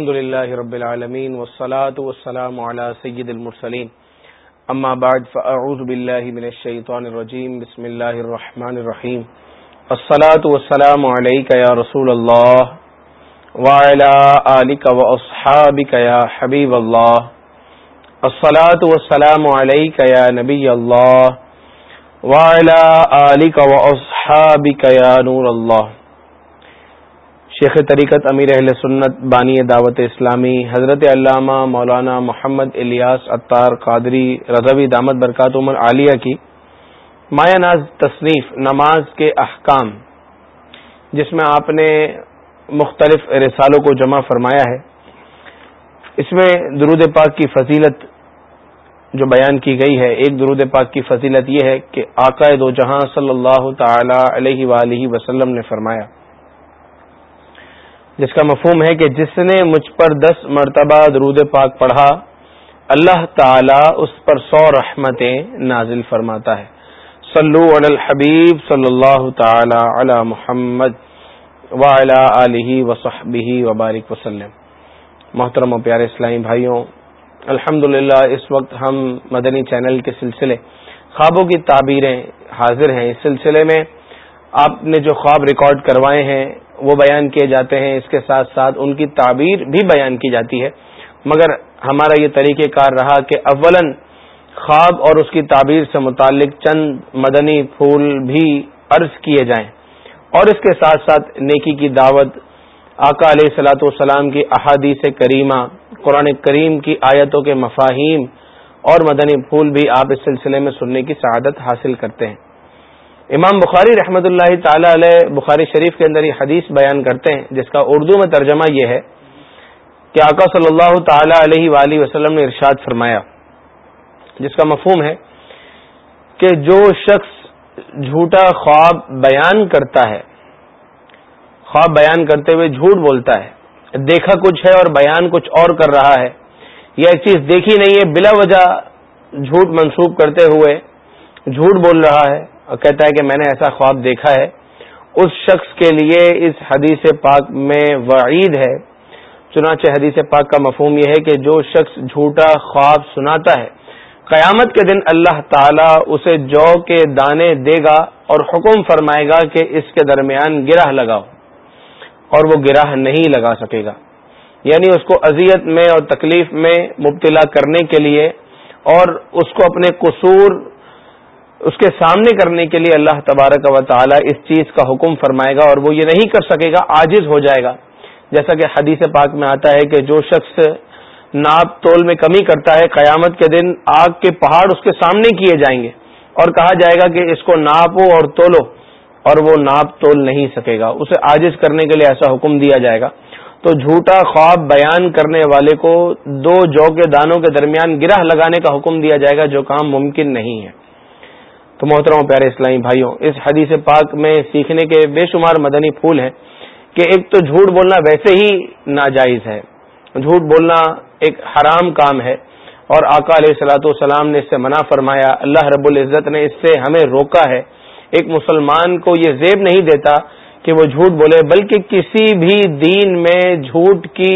الحمد لله رب العالمين والصلاة والسلام على سيد المرسلين. أما بعد، فأعوذ بالله من الشيطان الرجيم. بسم الله الرحمن الرحيم. الصلاة والسلام عليك يا رسول الله وعلى آلك وأصحابك يا حبيب الله. الصلاة والسلام عليك يا نبي الله وعلى آلك وأصحابك يا نور الله. شیخ طریقت امیر اہل سنت بانی دعوت اسلامی، حضرت علامہ مولانا محمد الیاس اطار قادری رضوی دامت برکات عمر عالیہ کی مایا ناز تصنیف نماز کے احکام، جس میں آپ نے مختلف رسالوں کو جمع فرمایا ہے۔ اس میں درود پاک کی فضیلت جو بیان کی گئی ہے، ایک درود پاک کی فضیلت یہ ہے کہ آقا دو جہاں صلی اللہ تعالی علیہ وآلہ وسلم نے فرمایا۔ جس کا مفہوم ہے کہ جس نے مجھ پر دس مرتبہ درود پاک پڑھا، اللہ تعالی اس پر سو رحمتیں نازل فرماتا ہے۔ صلو علی الحبیب صلی اللہ تعالی علی محمد علیہ وصحبہ وبارک وسلم۔ محترم و پیارے اسلامی بھائیوں الحمد اس وقت ہم مدنی چینل کے سلسلے خوابوں کی تعبیریں حاضر ہیں۔ اس سلسلے میں آپ نے جو خواب ریکارڈ کروائے ہیں وہ بیان کیے جاتے ہیں، اس کے ساتھ ساتھ ان کی تعبیر بھی بیان کی جاتی ہے۔ مگر ہمارا یہ طریقہ کار رہا کہ اولن خواب اور اس کی تعبیر سے متعلق چند مدنی پھول بھی عرض کیے جائیں۔ اور اس کے ساتھ ساتھ نیکی کی دعوت، آقا علیہ سلاۃ والسلام کی احادیث کریمہ، قرآن کریم کی آیتوں کے مفاہیم اور مدنی پھول بھی آپ اس سلسلے میں سننے کی سعادت حاصل کرتے ہیں۔ امام بخاری رحمۃ اللہ تعالی علیہ بخاری شریف کے اندر یہ حدیث بیان کرتے ہیں، جس کا اردو میں ترجمہ یہ ہے کہ آقا صلی اللہ تعالی علیہ وآلہ وسلم نے ارشاد فرمایا، جس کا مفہوم ہے کہ جو شخص جھوٹا خواب بیان کرتا ہے، خواب بیان کرتے ہوئے جھوٹ بولتا ہے، دیکھا کچھ ہے اور بیان کچھ اور کر رہا ہے، یا ایک چیز دیکھی نہیں ہے، بلا وجہ جھوٹ منسوب کرتے ہوئے جھوٹ بول رہا ہے کہتا ہے کہ میں نے ایسا خواب دیکھا ہے۔ اس شخص کے لیے اس حدیث پاک میں وعید ہے۔ چنانچہ حدیث پاک کا مفہوم یہ ہے کہ جو شخص جھوٹا خواب سناتا ہے، قیامت کے دن اللہ تعالی اسے جو کے دانے دے گا اور حکم فرمائے گا کہ اس کے درمیان گرہ لگاؤ۔ اور وہ گرہ نہیں لگا سکے گا۔ یعنی اس کو اذیت میں اور تکلیف میں مبتلا کرنے کے لیے اور اس کو اپنے قصور اس کے سامنے کرنے کے لیے اللہ تبارک و تعالی اس چیز کا حکم فرمائے گا اور وہ یہ نہیں کر سکے گا، عاجز ہو جائے گا۔ جیسا کہ حدیث پاک میں آتا ہے کہ جو شخص ناپ تول میں کمی کرتا ہے، قیامت کے دن آگ کے پہاڑ اس کے سامنے کیے جائیں گے۔ اور کہا جائے گا کہ اس کو ناپو اور تولو، اور وہ ناپ تول نہیں سکے گا۔ اسے عاجز کرنے کے لیے ایسا حکم دیا جائے گا۔ تو جھوٹا خواب بیان کرنے والے کو دو جو کے دانوں کے درمیان گرہ لگانے کا حکم دیا جائے گا، جو کام ممکن نہیں ہے۔ تو محترم پیارے اسلامی بھائیوں، اس حدیث پاک میں سیکھنے کے بے شمار مدنی پھول ہیں کہ ایک تو جھوٹ بولنا ویسے ہی ناجائز ہے۔ جھوٹ بولنا ایک حرام کام ہے اور آقا علیہ سلاۃ والسلام نے اس سے منع فرمایا، اللہ رب العزت نے اس سے ہمیں روکا ہے۔ ایک مسلمان کو یہ زیب نہیں دیتا کہ وہ جھوٹ بولے، بلکہ کسی بھی دین میں جھوٹ کی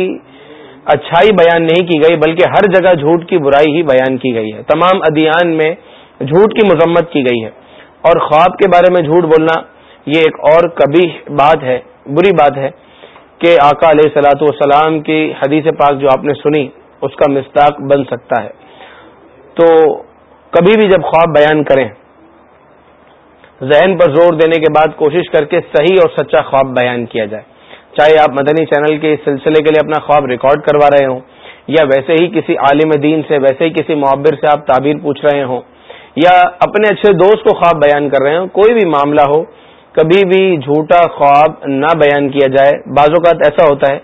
اچھائی بیان نہیں کی گئی، بلکہ ہر جگہ جھوٹ کی برائی ہی بیان کی گئی ہے۔ تمام ادیان میں جھوٹ کی مذمت کی گئی ہے۔ اور خواب کے بارے میں جھوٹ بولنا یہ ایک اور کبھی بات ہے، بری بات ہے کہ آقا علیہ سلاۃ والسلام کی حدیث پاک جو آپ نے سنی، اس کا مستاق بن سکتا ہے۔ تو کبھی بھی جب خواب بیان کریں، ذہن پر زور دینے کے بعد کوشش کر کے صحیح اور سچا خواب بیان کیا جائے۔ چاہے آپ مدنی چینل کے اس سلسلے کے لیے اپنا خواب ریکارڈ کروا رہے ہوں، یا ویسے ہی کسی عالم دین سے، ویسے ہی کسی معبر سے آپ تعبیر پوچھ رہے ہوں یا اپنے اچھے دوست کو خواب بیان کر رہے ہوں، کوئی بھی معاملہ ہو، کبھی بھی جھوٹا خواب نہ بیان کیا جائے۔ بعض اوقات ایسا ہوتا ہے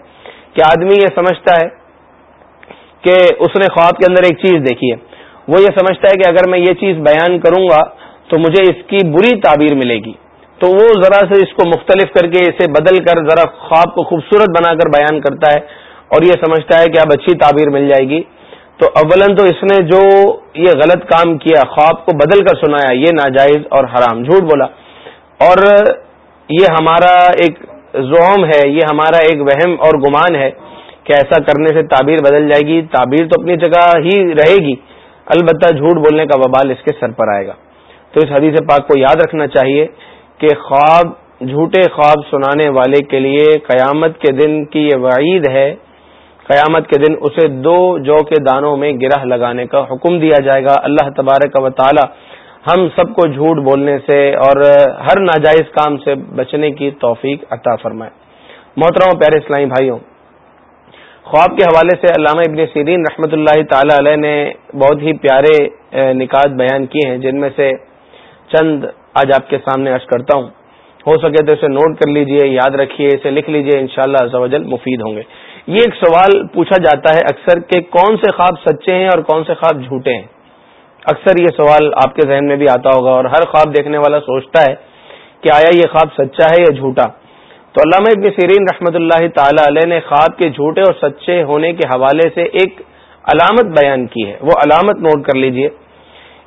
کہ آدمی یہ سمجھتا ہے کہ اس نے خواب کے اندر ایک چیز دیکھی ہے۔ وہ یہ سمجھتا ہے کہ اگر میں یہ چیز بیان کروں گا تو مجھے اس کی بری تعبیر ملے گی۔ تو وہ ذرا سے اس کو مختلف کر کے، اسے بدل کر ذرا خواب کو خوبصورت بنا کر بیان کرتا ہے اور یہ سمجھتا ہے کہ اب اچھی تعبیر مل جائے گی۔ تو اولن تو اس نے جو یہ غلط کام کیا، خواب کو بدل کر سنایا، یہ ناجائز اور حرام، جھوٹ بولا۔ اور یہ ہمارا ایک زوم ہے، یہ ہمارا ایک وہم اور گمان ہے کہ ایسا کرنے سے تعبیر بدل جائے گی۔ تعبیر تو اپنی جگہ ہی رہے گی، البتہ جھوٹ بولنے کا وبال اس کے سر پر آئے گا۔ تو اس حدیث پاک کو یاد رکھنا چاہیے کہ خواب، جھوٹے خواب سنانے والے کے لیے قیامت کے دن کی یہ وعید ہے۔ قیامت کے دن اسے دو جو کے دانوں میں گرہ لگانے کا حکم دیا جائے گا۔ اللہ تبارک و تعالی ہم سب کو جھوٹ بولنے سے اور ہر ناجائز کام سے بچنے کی توفیق عطا فرمائے۔ محترم پیارے اسلامی بھائیوں، خواب کے حوالے سے علامہ ابن سیرین رحمۃ اللہ تعالی علیہ نے بہت ہی پیارے نکات بیان کیے ہیں، جن میں سے چند آج آپ کے سامنے عرض کرتا ہوں۔ ہو سکے تو اسے نوٹ کر لیجیے، یاد رکھیے، اسے لکھ لیجیے، انشاءاللہ شاء اللہ مفید ہوں گے۔ یہ ایک سوال پوچھا جاتا ہے اکثر کہ کون سے خواب سچے ہیں اور کون سے خواب جھوٹے ہیں؟ اکثر یہ سوال آپ کے ذہن میں بھی آتا ہوگا اور ہر خواب دیکھنے والا سوچتا ہے کہ آیا یہ خواب سچا ہے یا جھوٹا۔ تو علامہ ابن سیرین رحمۃ اللہ تعالی علیہ نے خواب کے جھوٹے اور سچے ہونے کے حوالے سے ایک علامت بیان کی ہے۔ وہ علامت نوٹ کر لیجیے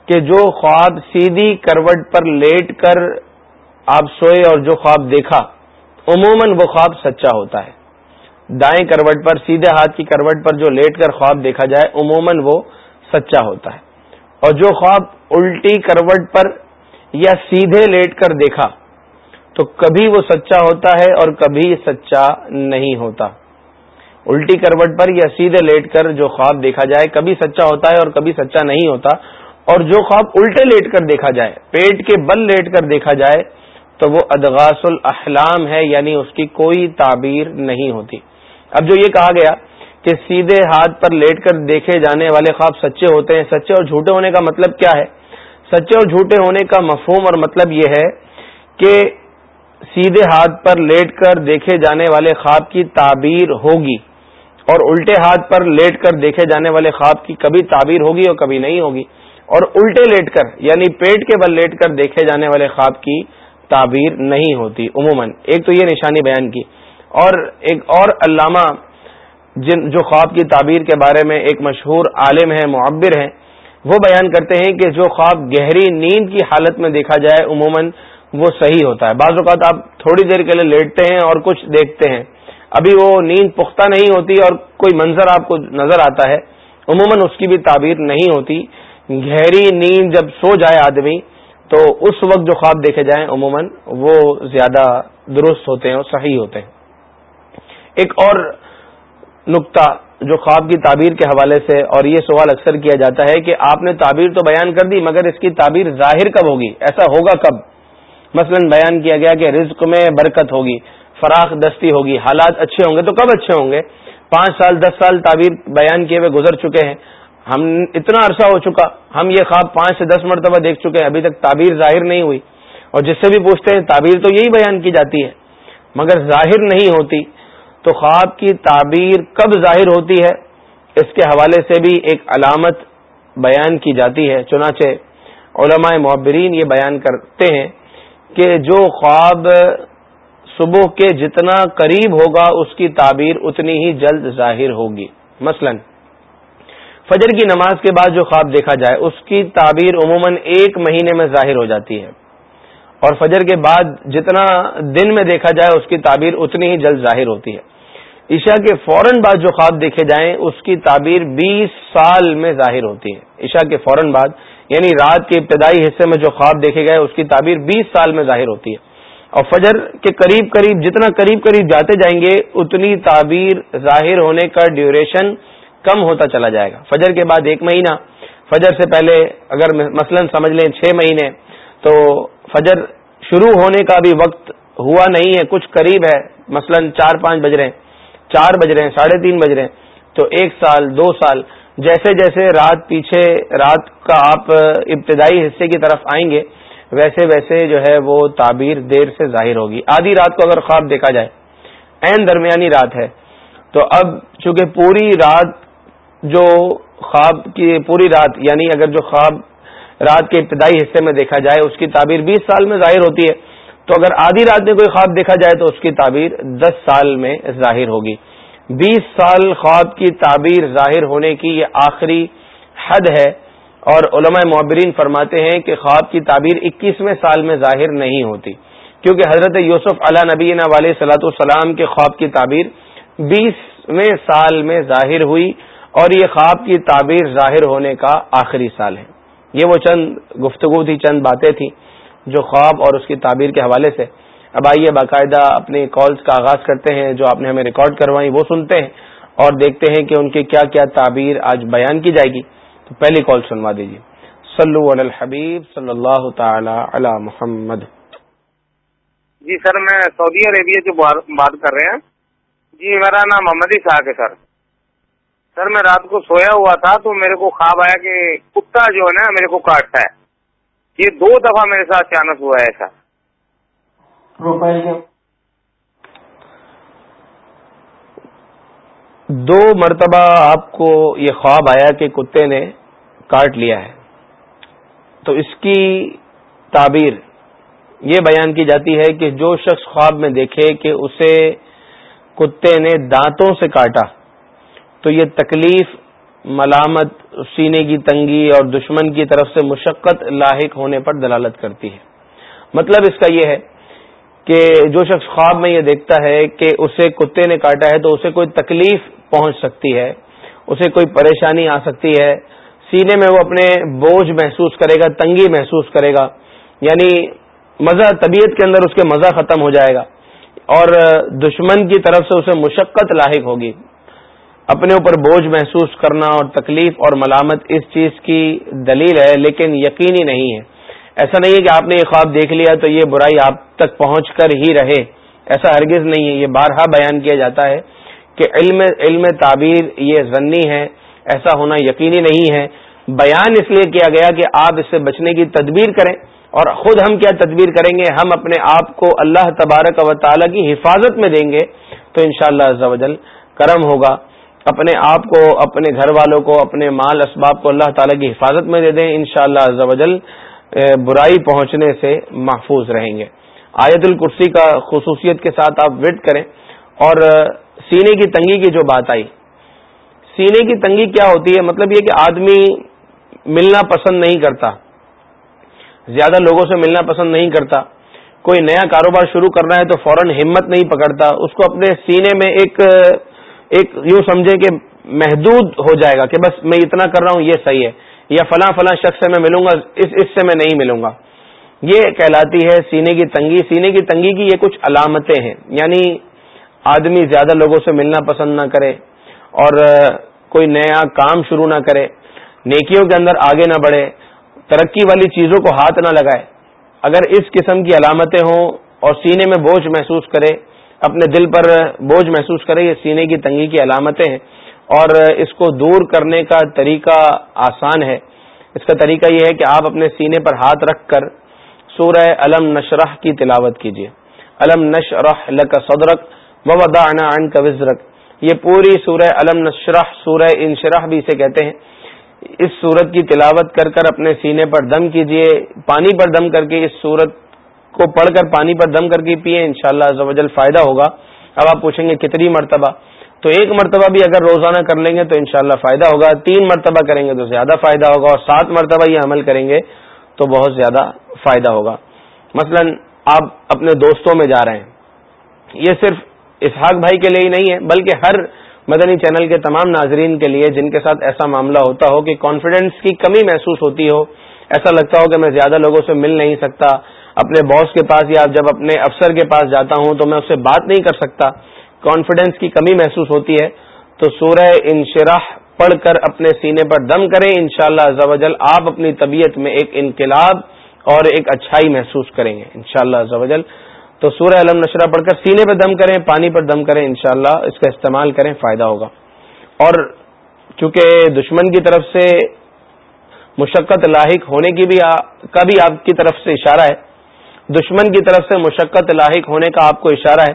کہ جو خواب سیدھی کروٹ پر لیٹ کر آپ سوئے اور جو خواب دیکھا، عموماً وہ خواب سچا ہوتا ہے۔ دائیں کروٹ پر، سیدھے ہاتھ کی کروٹ پر جو لیٹ کر خواب دیکھا جائے، عموماً وہ سچا ہوتا ہے۔ اور جو خواب الٹی کروٹ پر یا سیدھے لیٹ کر دیکھا، تو کبھی وہ سچا ہوتا ہے اور کبھی سچا نہیں ہوتا۔ الٹی کروٹ پر یا سیدھے لیٹ کر جو خواب دیکھا جائے، کبھی سچا ہوتا ہے اور کبھی سچا نہیں ہوتا۔ اور جو خواب الٹے لیٹ کر دیکھا جائے، پیٹ کے بل لیٹ کر دیکھا جائے، تو وہ ادغاس الاحلام ہے یعنی اس کی کوئی تعبیر نہیں ہوتی۔ اب جو یہ کہا گیا کہ سیدھے ہاتھ پر لیٹ کر دیکھے جانے والے خواب سچے ہوتے ہیں، سچے اور جھوٹے ہونے کا مطلب کیا ہے؟ سچے اور جھوٹے ہونے کا مفہوم اور مطلب یہ ہے کہ سیدھے ہاتھ پر لیٹ کر دیکھے جانے والے خواب کی تعبیر ہوگی اور الٹے ہاتھ پر لیٹ کر دیکھے جانے والے خواب کی کبھی تعبیر ہوگی اور کبھی نہیں ہوگی۔ اور الٹے لیٹ کر یعنی پیٹ کے بل لیٹ کر دیکھے جانے والے خواب کی تعبیر نہیں ہوتی، عموماً۔ ایک تو یہ نشانی بیان کی اور ایک اور علامہ جن جو خواب کی تعبیر کے بارے میں ایک مشہور عالم ہے، معبر ہیں وہ بیان کرتے ہیں کہ جو خواب گہری نیند کی حالت میں دیکھا جائے، عموماً وہ صحیح ہوتا ہے۔ بعض اوقات آپ تھوڑی دیر کے لیے لیٹتے ہیں اور کچھ دیکھتے ہیں۔ ابھی وہ نیند پختہ نہیں ہوتی اور کوئی منظر آپ کو نظر آتا ہے۔ عموماً اس کی بھی تعبیر نہیں ہوتی۔ گہری نیند جب سو جائے آدمی، تو اس وقت جو خواب دیکھے جائیں، عموماً وہ زیادہ درست ہوتے ہیں اور صحیح ہوتے ہیں۔ ایک اور نقطہ جو خواب کی تعبیر کے حوالے سے اور یہ سوال اکثر کیا جاتا ہے کہ آپ نے تعبیر تو بیان کر دی مگر اس کی تعبیر ظاہر کب ہوگی؟ ایسا ہوگا کب؟ مثلا بیان کیا گیا کہ رزق میں برکت ہوگی، فراخ دستی ہوگی، حالات اچھے ہوں گے تو کب اچھے ہوں گے؟ پانچ سال، دس سال تعبیر بیان کیے ہوئے گزر چکے ہیں، ہم اتنا عرصہ ہو چکا، ہم یہ خواب پانچ سے دس مرتبہ دیکھ چکے ہیں، ابھی تک تعبیر ظاہر نہیں ہوئی۔ اور جس سے بھی پوچھتے ہیں، تعبیر تو یہی بیان کی جاتی ہے۔ مگر ظاہر نہیں ہوتی تو خواب کی تعبیر کب ظاہر ہوتی ہے اس کے حوالے سے بھی ایک علامت بیان کی جاتی ہے۔ چنانچہ علماء معبرین یہ بیان کرتے ہیں کہ جو خواب صبح کے جتنا قریب ہوگا اس کی تعبیر اتنی ہی جلد ظاہر ہوگی۔ مثلا فجر کی نماز کے بعد جو خواب دیکھا جائے، اس کی تعبیر عموماً ایک مہینے میں ظاہر ہو جاتی ہے۔ اور فجر کے بعد جتنا دن میں دیکھا جائے اس کی تعبیر اتنی ہی جلد ظاہر ہوتی ہے۔ عشاء کے فوراً بعد جو خواب دیکھے جائیں، اس کی تعبیر بیس سال میں ظاہر ہوتی ہے۔ عشاء کے فوراً بعد یعنی رات کے ابتدائی حصے میں جو خواب دیکھے گئے، اس کی تعبیر بیس سال میں ظاہر ہوتی ہے۔ اور فجر کے قریب قریب، جتنا قریب قریب جاتے جائیں گے، اتنی تعبیر ظاہر ہونے کا ڈیوریشن کم ہوتا چلا جائے گا۔ فجر کے بعد ایک مہینہ، فجر سے پہلے اگر مثلا سمجھ لیں چھ مہینے تو فجر شروع ہونے کا بھی وقت ہوا نہیں ہے، کچھ قریب ہے۔ مثلا چار پانچ بج رہے ہیں، چار بج رہے ہیں، ساڑھے تین بج رہے ہیں۔ تو ایک سال، دو سال، جیسے جیسے رات پیچھے، رات کا آپ ابتدائی حصے کی طرف آئیں گے، ویسے ویسے جو ہے وہ تعبیر دیر سے ظاہر ہوگی۔ آدھی رات کو اگر خواب دیکھا جائے، این درمیانی رات ہے۔ تو اب چونکہ پوری رات جو خواب کی، پوری رات یعنی اگر جو خواب رات کے ابتدائی حصے میں دیکھا جائے، اس کی تعبیر بیس سال میں ظاہر ہوتی ہے۔ تو اگر آدھی رات میں کوئی خواب دیکھا جائے تو اس کی تعبیر دس سال میں ظاہر ہوگی۔ بیس سال خواب کی تعبیر ظاہر ہونے کی یہ آخری حد ہے۔ اور علماء معبرین فرماتے ہیں کہ خواب کی تعبیر اکیسویں سال میں ظاہر نہیں ہوتی۔ کیونکہ حضرت یوسف علیہ نبی والے صلاۃ السلام کے خواب کی تعبیر بیس پچیسویں سال میں ظاہر ہوئی اور یہ خواب کی تعبیر ظاہر ہونے کا آخری سال ہے۔ یہ وہ چند گفتگو تھی، چند باتیں تھیں جو خواب اور اس کی تعبیر کے حوالے سے۔ اب آئیے باقاعدہ اپنی کالز کا آغاز کرتے ہیں، جو آپ نے ہمیں ریکارڈ کروائی، وہ سنتے ہیں اور دیکھتے ہیں کہ ان کی کیا کیا تعبیر آج بیان کی جائے گی۔ تو پہلی کال سنوا دیجیے۔ صلو علی الحبیب، صلی اللہ تعالی علی محمد۔ جی سر، میں سعودی عربیہ سے بات کر رہے ہیں۔ جی میرا نام محمد صاحب ہے، سر۔ سر میں رات کو سویا ہوا تھا تو میرے کو خواب آیا کہ کتا جو ہے نا میرے کو کاٹتا ہے۔ یہ دو دفعہ میرے ساتھ اچانک ہوا ہے ایسا۔ دو مرتبہ آپ کو یہ خواب آیا کہ کتے نے کاٹ لیا ہے۔ تو اس کی تعبیر یہ بیان کی جاتی ہے کہ جو شخص خواب میں دیکھے کہ اسے کتے نے دانتوں سے کاٹا تو یہ تکلیف، ملامت، سینے کی تنگی اور دشمن کی طرف سے مشقت لاحق ہونے پر دلالت کرتی ہے۔ مطلب اس کا یہ ہے کہ جو شخص خواب میں یہ دیکھتا ہے کہ اسے کتے نے کاٹا ہے تو اسے کوئی تکلیف پہنچ سکتی ہے، اسے کوئی پریشانی آ سکتی ہے۔ سینے میں وہ اپنے بوجھ محسوس کرے گا، تنگی محسوس کرے گا۔ یعنی مزہ، طبیعت کے اندر اس کے مزہ ختم ہو جائے گا اور دشمن کی طرف سے اسے مشقت لاحق ہوگی۔ اپنے اوپر بوجھ محسوس کرنا اور تکلیف اور ملامت اس چیز کی دلیل ہے، لیکن یقینی نہیں ہے۔ ایسا نہیں ہے کہ آپ نے یہ خواب دیکھ لیا تو یہ برائی آپ تک پہنچ کر ہی رہے۔ ایسا ہرگز نہیں ہے۔ یہ بارہا بیان کیا جاتا ہے کہ علم علم تعبیر یہ ضنی ہے۔ ایسا ہونا یقینی نہیں ہے۔ بیان اس لیے کیا گیا کہ آپ اس سے بچنے کی تدبیر کریں اور خود ہم کیا تدبیر کریں گے؟ ہم اپنے آپ کو اللہ تبارک و تعالی کی حفاظت میں دیں گے تو انشاءاللہ شاء اللہ کرم ہوگا۔ اپنے آپ کو، اپنے گھر والوں کو، اپنے مال اسباب کو اللہ تعالی کی حفاظت میں دے دیں ان شاء اللہ برائی پہنچنے سے محفوظ رہیں گے۔ آیت الکرسی کا خصوصیت کے ساتھ آپ ویٹ کریں۔ اور سینے کی تنگی کی جو بات آئی۔ سینے کی تنگی کیا ہوتی ہے؟ مطلب یہ کہ آدمی ملنا پسند نہیں کرتا۔ زیادہ لوگوں سے ملنا پسند نہیں کرتا۔ کوئی نیا کاروبار شروع کرنا ہے تو فوراً ہمت نہیں پکڑتا۔ اس کو اپنے سینے میں ایک ایک یوں سمجھے کہ محدود ہو جائے گا کہ بس میں اتنا کر رہا ہوں، یہ صحیح ہے، یا فلاں فلاں شخص سے میں ملوں گا، اس اس سے میں نہیں ملوں گا۔ یہ کہلاتی ہے سینے کی تنگی۔ سینے کی تنگی کی یہ کچھ علامتیں ہیں۔ یعنی آدمی زیادہ لوگوں سے ملنا پسند نہ کرے اور کوئی نیا کام شروع نہ کرے، نیکیوں کے اندر آگے نہ بڑھے، ترقی والی چیزوں کو ہاتھ نہ لگائے۔ اگر اس قسم کی علامتیں ہوں اور سینے میں بوجھ محسوس کرے اپنے دل پر بوجھ محسوس کرے یہ سینے کی تنگی کی علامتیں ہیں۔ اور اس کو دور کرنے کا طریقہ آسان ہے۔ اس کا طریقہ یہ ہے کہ آپ اپنے سینے پر ہاتھ رکھ کر سورہ علم نشرح کی تلاوت کیجیے علم نشرح لک صدرک وضعنا عنک وزرک۔ یہ پوری سورہ علم نشرح، سورہ انشرح بھی اسے کہتے ہیں۔ اس سورت کی تلاوت کر کر اپنے سینے پر دم کیجیے پانی پر دم کر کے اس سورت کو پڑھ کر پانی پر دم کر کے پیئے ان شاء اللہ فائدہ ہوگا۔ اب آپ پوچھیں گے کتنی مرتبہ؟ تو ایک مرتبہ بھی اگر روزانہ کر لیں گے تو انشاءاللہ فائدہ ہوگا۔ تین مرتبہ کریں گے تو زیادہ فائدہ ہوگا اور سات مرتبہ یہ عمل کریں گے تو بہت زیادہ فائدہ ہوگا۔ مثلا آپ اپنے دوستوں میں جا رہے ہیں۔ یہ صرف اسحاق بھائی کے لیے ہی نہیں ہے، بلکہ ہر مدنی چینل کے تمام ناظرین کے لیے جن کے ساتھ ایسا معاملہ ہوتا ہو کہ کانفیڈینس کی کمی محسوس ہوتی ہو، ایسا لگتا ہو کہ میں زیادہ لوگوں سے مل نہیں سکتا۔ اپنے باس کے پاس یا جب اپنے افسر کے پاس جاتا ہوں تو میں اس سے بات نہیں کر سکتا۔ کانفیڈینس کی کمی محسوس ہوتی ہے۔ تو سورہ انشراح پڑھ کر اپنے سینے پر دم کریں۔ انشاءاللہ شاء اللہ آپ اپنی طبیعت میں ایک انقلاب اور ایک اچھائی محسوس کریں گے۔ انشاءاللہ شاء اللہ تو سورہ علم نشرہ پڑھ کر سینے پہ دم کریں، پانی پر دم کریں، انشاءاللہ اس کا استعمال کریں، فائدہ ہوگا۔ اور چونکہ دشمن کی طرف سے مشقت لاحق ہونے کی بھی کا بھی آپ کی طرف سے اشارہ ہے دشمن کی طرف سے مشقت لاحق ہونے کا آپ کو اشارہ ہے،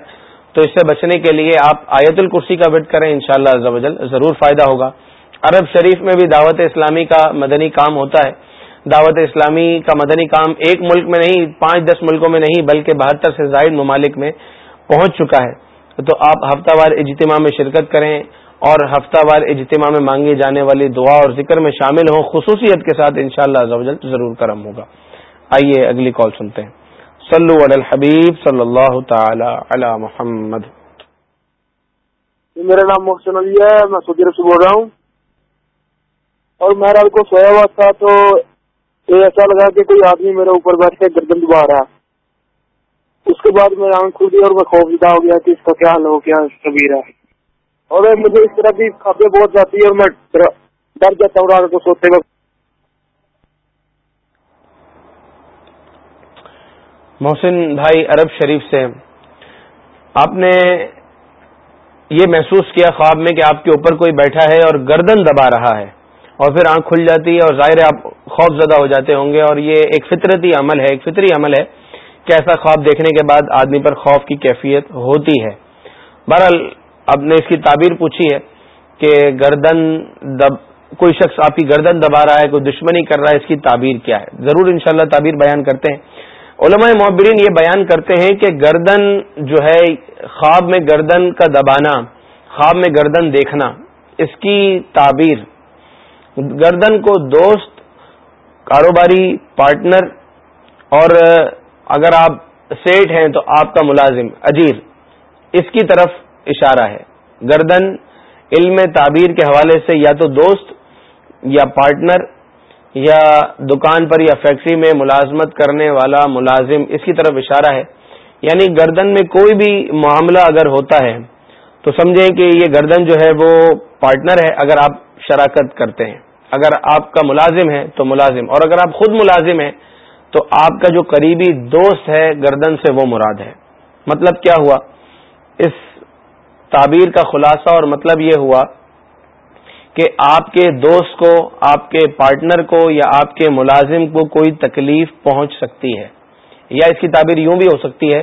تو اس سے بچنے کے لیے آپ آیت الکرسی کا وٹ کریں، انشاءاللہ شاء اللہ ضرور فائدہ ہوگا۔ عرب شریف میں بھی دعوت اسلامی کا مدنی کام ہوتا ہے۔ دعوت اسلامی کا مدنی کام ایک ملک میں نہیں، پانچ دس ملکوں میں نہیں، بلکہ بہتر سے زائد ممالک میں پہنچ چکا ہے۔ تو آپ ہفتہ وار اجتماع میں شرکت کریں اور ہفتہ وار اجتماع میں مانگی جانے والی دعا اور ذکر میں شامل ہوں، خصوصیت کے ساتھ انشاءاللہ شاء اللہ ضرور کرم ہوگا۔ آئیے اگلی کال سنتے ہیں۔ صلو علی الحبیب صلی اللہ تعالی علی محمد. جی، میرا نام محسن علی ہے، میں سعودی عرب سے بول رہا ہوں۔ اور میں رات کو سویا ہوا تھا تو ایسا لگا کہ کوئی آدمی میرے اوپر بیٹھ کے گردن دبا رہا اس کے بعد میں آنکھ کھل گئی اور میں خوف زدہ ہو گیا کہ اس کا کیا حل ہو گیا کبھی رہا اور مجھے اس طرح کی خبریں بہت جاتی ہے اور میں ڈر جاتا ہوں، رات کو سوتے وقت۔ محسن بھائی عرب شریف سے، آپ نے یہ محسوس کیا خواب میں کہ آپ کے اوپر کوئی بیٹھا ہے اور گردن دبا رہا ہے اور پھر آنکھ کھل جاتی ہے اور ظاہر ہے آپ خوف زدہ ہو جاتے ہوں گے اور یہ ایک فطرتی عمل ہے، ایک فطری عمل ہے کہ ایسا خواب دیکھنے کے بعد آدمی پر خوف کی کیفیت ہوتی ہے۔ بہرحال اب نے اس کی تعبیر پوچھی ہے کہ گردن دب، کوئی شخص آپ کی گردن دبا رہا ہے، کوئی دشمنی کر رہا ہے، اس کی تعبیر کیا ہے؟ ضرور انشاءاللہ تعبیر بیان کرتے ہیں۔ علماء معبرین یہ بیان کرتے ہیں کہ گردن جو ہے، خواب میں گردن کا دبانا، خواب میں گردن دیکھنا، اس کی تعبیر۔ گردن کو دوست، کاروباری پارٹنر اور اگر آپ سیٹ ہیں تو آپ کا ملازم، اجیر۔ اس کی طرف اشارہ ہے۔ گردن علم تعبیر کے حوالے سے یا تو دوست یا پارٹنر یا دکان پر یا فیکٹری میں ملازمت کرنے والا ملازم، اس کی طرف اشارہ ہے۔ یعنی گردن میں کوئی بھی معاملہ اگر ہوتا ہے، تو سمجھیں کہ یہ گردن جو ہے وہ پارٹنر ہے اگر آپ شراکت کرتے ہیں۔ اگر آپ کا ملازم ہے تو ملازم، اور اگر آپ خود ملازم ہیں تو آپ کا جو قریبی دوست ہے گردن سے وہ مراد ہے۔ مطلب کیا ہوا؟ اس تعبیر کا خلاصہ اور مطلب یہ ہوا کہ آپ کے دوست کو، آپ کے پارٹنر کو یا آپ کے ملازم کو کوئی تکلیف پہنچ سکتی ہے۔ یا اس کی تعبیر یوں بھی ہو سکتی ہے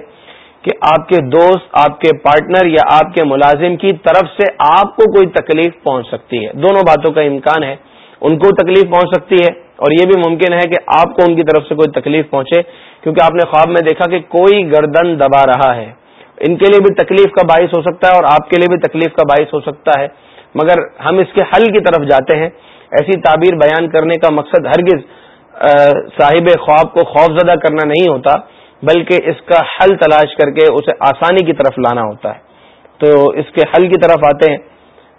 کہ آپ کے دوست، آپ کے پارٹنر یا آپ کے ملازم کی طرف سے آپ کو کوئی تکلیف پہنچ سکتی ہے۔ دونوں باتوں کا امکان ہے۔ ان کو تکلیف پہنچ سکتی ہے اور یہ بھی ممکن ہے کہ آپ کو ان کی طرف سے کوئی تکلیف پہنچے۔ کیونکہ آپ نے خواب میں دیکھا کہ کوئی گردن دبا رہا ہے۔ ان کے لیے بھی تکلیف کا باعث ہو سکتا ہے اور آپ کے لیے بھی تکلیف کا باعث ہو سکتا ہے۔ مگر ہم اس کے حل کی طرف جاتے ہیں۔ ایسی تعبیر بیان کرنے کا مقصد ہرگز صاحب خواب کو خوف زدہ کرنا نہیں ہوتا، بلکہ اس کا حل تلاش کر کے اسے آسانی کی طرف لانا ہوتا ہے۔ تو اس کے حل کی طرف آتے ہیں۔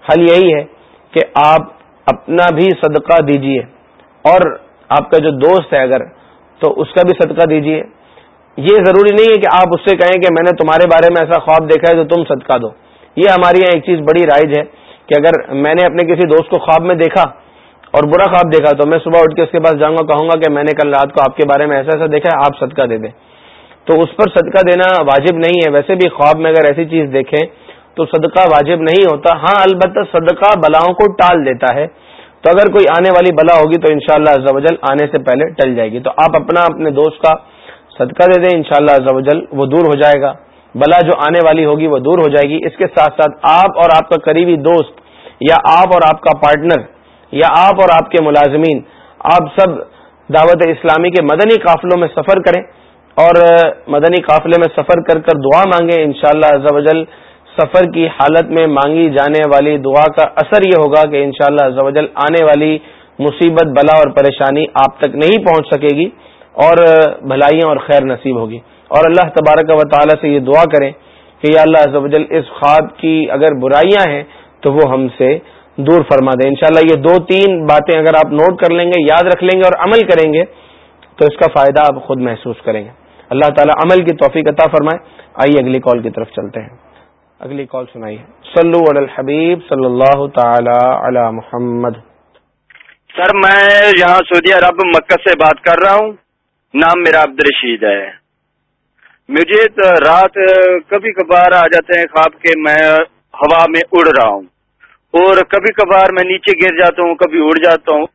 حل یہی ہے کہ آپ اپنا بھی صدقہ دیجیے۔ اور آپ کا جو دوست ہے اگر، تو اس کا بھی صدقہ دیجیے۔ یہ ضروری نہیں ہے کہ آپ اس سے کہیں کہ میں نے تمہارے بارے میں ایسا خواب دیکھا ہے تو تم صدقہ دو۔ یہ ہماری یہاں ایک چیز بڑی رائج ہے۔ کہ اگر میں نے اپنے کسی دوست کو خواب میں دیکھا اور برا خواب دیکھا تو میں صبح اٹھ کے اس کے پاس جاؤں گا، کہوں گا کہ میں نے کل رات کو آپ کے بارے میں ایسا ایسا دیکھا ہے، آپ صدقہ دے دیں۔ تو اس پر صدقہ دینا واجب نہیں ہے۔ ویسے بھی خواب میں اگر ایسی چیز دیکھیں تو صدقہ واجب نہیں ہوتا۔ ہاں البتہ صدقہ بلاؤں کو ٹال دیتا ہے۔ تو اگر کوئی آنے والی بلا ہوگی تو انشاءاللہ شاء اللہ آنے سے پہلے ٹل جائے گی۔ تو آپ اپنا اپنے دوست کا صدقہ دے دیں، انشاءاللہ شاء اللہ وہ دور ہو جائے گا۔ بلا جو آنے والی ہوگی وہ دور ہو جائے گی۔ اس کے ساتھ ساتھ آپ اور آپ کا قریبی دوست یا آپ اور آپ کا پارٹنر یا آپ اور آپ کے ملازمین، آپ سب دعوت اسلامی کے مدنی قافلوں میں سفر کریں اور مدنی قافلے میں سفر کر کر دعا مانگیں۔ انشاءاللہ شاء اللہ سفر کی حالت میں مانگی جانے والی دعا کا اثر یہ ہوگا کہ انشاءاللہ شاء اللہ آنے والی مصیبت، بلا اور پریشانی آپ تک نہیں پہنچ سکے گی اور بھلائیاں اور خیر نصیب ہوگی۔ اور اللہ تبارک و تعالی سے یہ دعا کریں کہ یا اللہ زوجل اس خواب کی اگر برائیاں ہیں تو وہ ہم سے دور فرما دیں۔ انشاءاللہ یہ دو تین باتیں اگر آپ نوٹ کر لیں گے، یاد رکھ لیں گے اور عمل کریں گے، تو اس کا فائدہ آپ خود محسوس کریں گے۔ اللہ تعالیٰ عمل کی توفیق عطا فرمائے۔ آئیے اگلی کال کی طرف چلتے ہیں۔ اگلی کال سنائیے۔ صلو علی الحبیب صلی اللہ تعالی علی محمد۔ سر، میں یہاں سعودی عرب مکہ سے بات کر رہا ہوں۔ نام میرا عبد الرشید ہے۔ مجھے رات کبھی کبھار آ جاتے ہیں خواب کے، میں ہوا میں اڑ رہا ہوں۔ اور کبھی کبھار میں نیچے گر جاتا ہوں، کبھی اڑ جاتا ہوں۔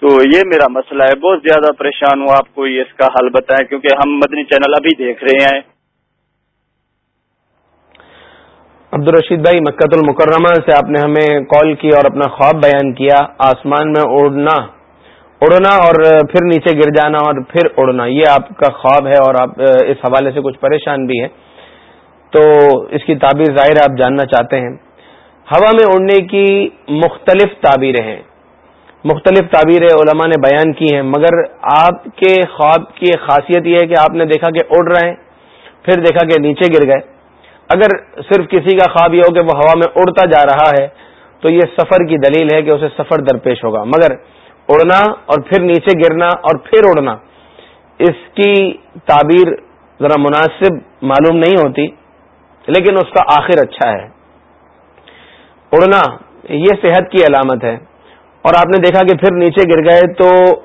تو یہ میرا مسئلہ ہے۔ بہت زیادہ پریشان ہوں آپ کو یہ اس کا حل بتائیں، کیونکہ ہم مدنی چینل ابھی دیکھ رہے ہیں۔ عبد الرشید بھائی مکت المکرمہ سے آپ نے ہمیں کال کی اور اپنا خواب بیان کیا۔ آسمان میں اڑنا۔ اڑنا اور پھر نیچے گر جانا اور پھر اڑنا، یہ آپ کا خواب ہے اور آپ اس حوالے سے کچھ پریشان بھی ہیں۔ تو اس کی تعبیر ظاہر آپ جاننا چاہتے ہیں۔ ہوا میں اڑنے کی مختلف تعبیریں ہیں۔ مختلف تعبیریں علماء نے بیان کی ہیں، مگر آپ کے خواب کی خاصیت یہ ہے کہ آپ نے دیکھا کہ اڑ رہے ہیں، پھر دیکھا کہ نیچے گر گئے۔ اگر صرف کسی کا خواب یہ ہو کہ وہ ہوا میں اڑتا جا رہا ہے، تو یہ سفر کی دلیل ہے کہ اسے سفر درپیش ہوگا۔ مگر اڑنا اور پھر نیچے گرنا اور پھر اڑنا، اس کی تعبیر ذرا مناسب معلوم نہیں ہوتی، لیکن اس کا آخر اچھا ہے۔ اڑنا، یہ صحت کی علامت ہے۔ اور آپ نے دیکھا کہ پھر نیچے گر گئے تو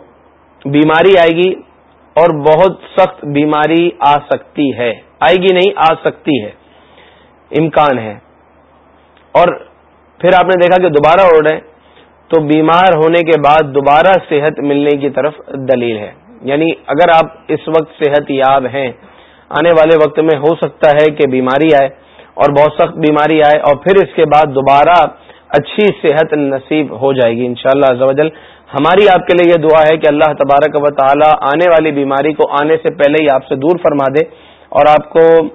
بیماری آئے گی اور بہت سخت بیماری آ سکتی ہے۔ آئے گی نہیں، آ سکتی ہے۔ امکان ہے۔ اور پھر آپ نے دیکھا کہ دوبارہ اڑ رہے تو بیمار ہونے کے بعد دوبارہ صحت ملنے کی طرف دلیل ہے۔ یعنی اگر آپ اس وقت صحت یاب ہیں، آنے والے وقت میں ہو سکتا ہے کہ بیماری آئے اور بہت سخت بیماری آئے اور پھر اس کے بعد دوبارہ اچھی صحت نصیب ہو جائے گی، انشاءاللہ شاء اللہ ہماری آپ کے لیے یہ دعا ہے کہ اللہ تبارک و تعالی آنے والی بیماری کو آنے سے پہلے ہی آپ سے دور فرما دے اور آپ کو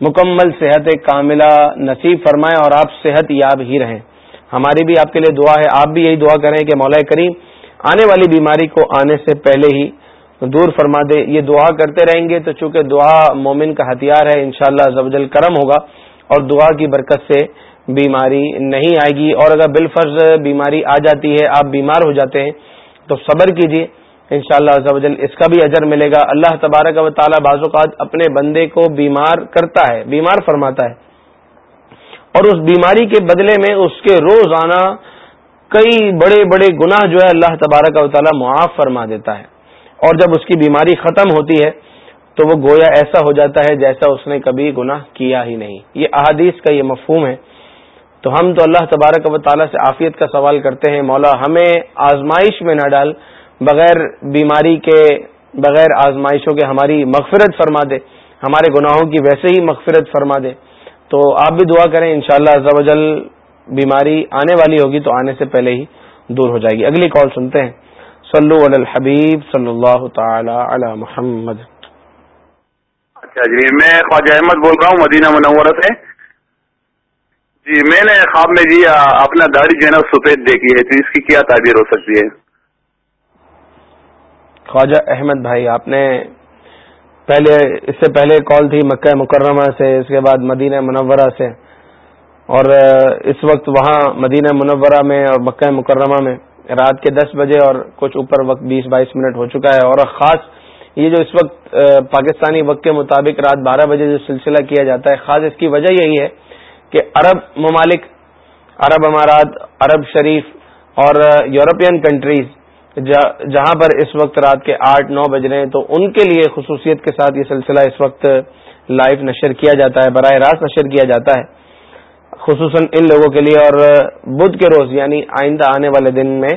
مکمل صحت کاملہ نصیب فرمائے اور آپ صحت یاب ہی رہیں۔ ہماری بھی آپ کے لیے دعا ہے۔ آپ بھی یہی دعا کریں کہ مولا کریم آنے والی بیماری کو آنے سے پہلے ہی دور فرما دے۔ یہ دعا کرتے رہیں گے تو چونکہ دعا مومن کا ہتھیار ہے، انشاءاللہ شاء اللہ کرم ہوگا اور دعا کی برکت سے بیماری نہیں آئے گی۔ اور اگر بالفرض بیماری آ جاتی ہے، آپ بیمار ہو جاتے ہیں، تو صبر کیجیے ان شاء اللہ اس کا بھی اجر ملے گا۔ اللہ تبارک و تعالیٰ بعض اوقات اپنے بندے کو بیمار کرتا ہے، بیمار فرماتا ہے۔ اور اس بیماری کے بدلے میں اس کے روزانہ کئی بڑے بڑے گناہ جو ہے اللہ تبارک و تعالیٰ معاف فرما دیتا ہے۔ اور جب اس کی بیماری ختم ہوتی ہے تو وہ گویا ایسا ہو جاتا ہے جیسا اس نے کبھی گناہ کیا ہی نہیں۔ یہ احادیث کا یہ مفہوم ہے۔ تو ہم تو اللہ تبارک و تعالیٰ سے عافیت کا سوال کرتے ہیں۔ مولا، ہمیں آزمائش میں نہ ڈال، بغیر بیماری کے، بغیر آزمائشوں کے ہماری مغفرت فرما دے۔ ہمارے گناہوں کی ویسے ہی مغفرت فرما دے۔ تو آپ بھی دعا کریں انشاءاللہ شاء اللہ بیماری آنے والی ہوگی تو آنے سے پہلے ہی دور ہو جائے گی۔ اگلی کال سنتے ہیں۔ صلو علی الحبیب صلی اللہ تعالی علی محمد۔ اچھا جی میں خواجہ احمد بول رہا ہوں مدینہ منورہ سے۔ جی میں نے خواب میں جی اپنا داڑھی جو ہے نا سفید دیکھی ہے۔ تو اس کی کیا تعبیر ہو سکتی ہے؟ خواجہ احمد بھائی آپ نے پہلے، اس سے پہلے کال تھی مکہ مکرمہ سے، اس کے بعد مدینہ منورہ سے۔ اور اس وقت وہاں مدینہ منورہ میں اور مکہ مکرمہ میں رات کے دس بجے اور کچھ اوپر وقت بیس بائیس منٹ ہو چکا ہے۔ اور خاص یہ جو اس وقت پاکستانی وقت کے مطابق رات بارہ بجے جو سلسلہ کیا جاتا ہے، خاص اس کی وجہ یہی ہے کہ عرب ممالک، عرب امارات، عرب شریف اور یورپین کنٹریز جہاں پر اس وقت رات کے آٹھ نو بج رہے ہیں، تو ان کے لیے خصوصیت کے ساتھ یہ سلسلہ اس وقت لائیو نشر کیا جاتا ہے، براہ راست نشر کیا جاتا ہے، خصوصاً ان لوگوں کے لیے اور بدھ کے روز یعنی آئندہ آنے والے دن میں،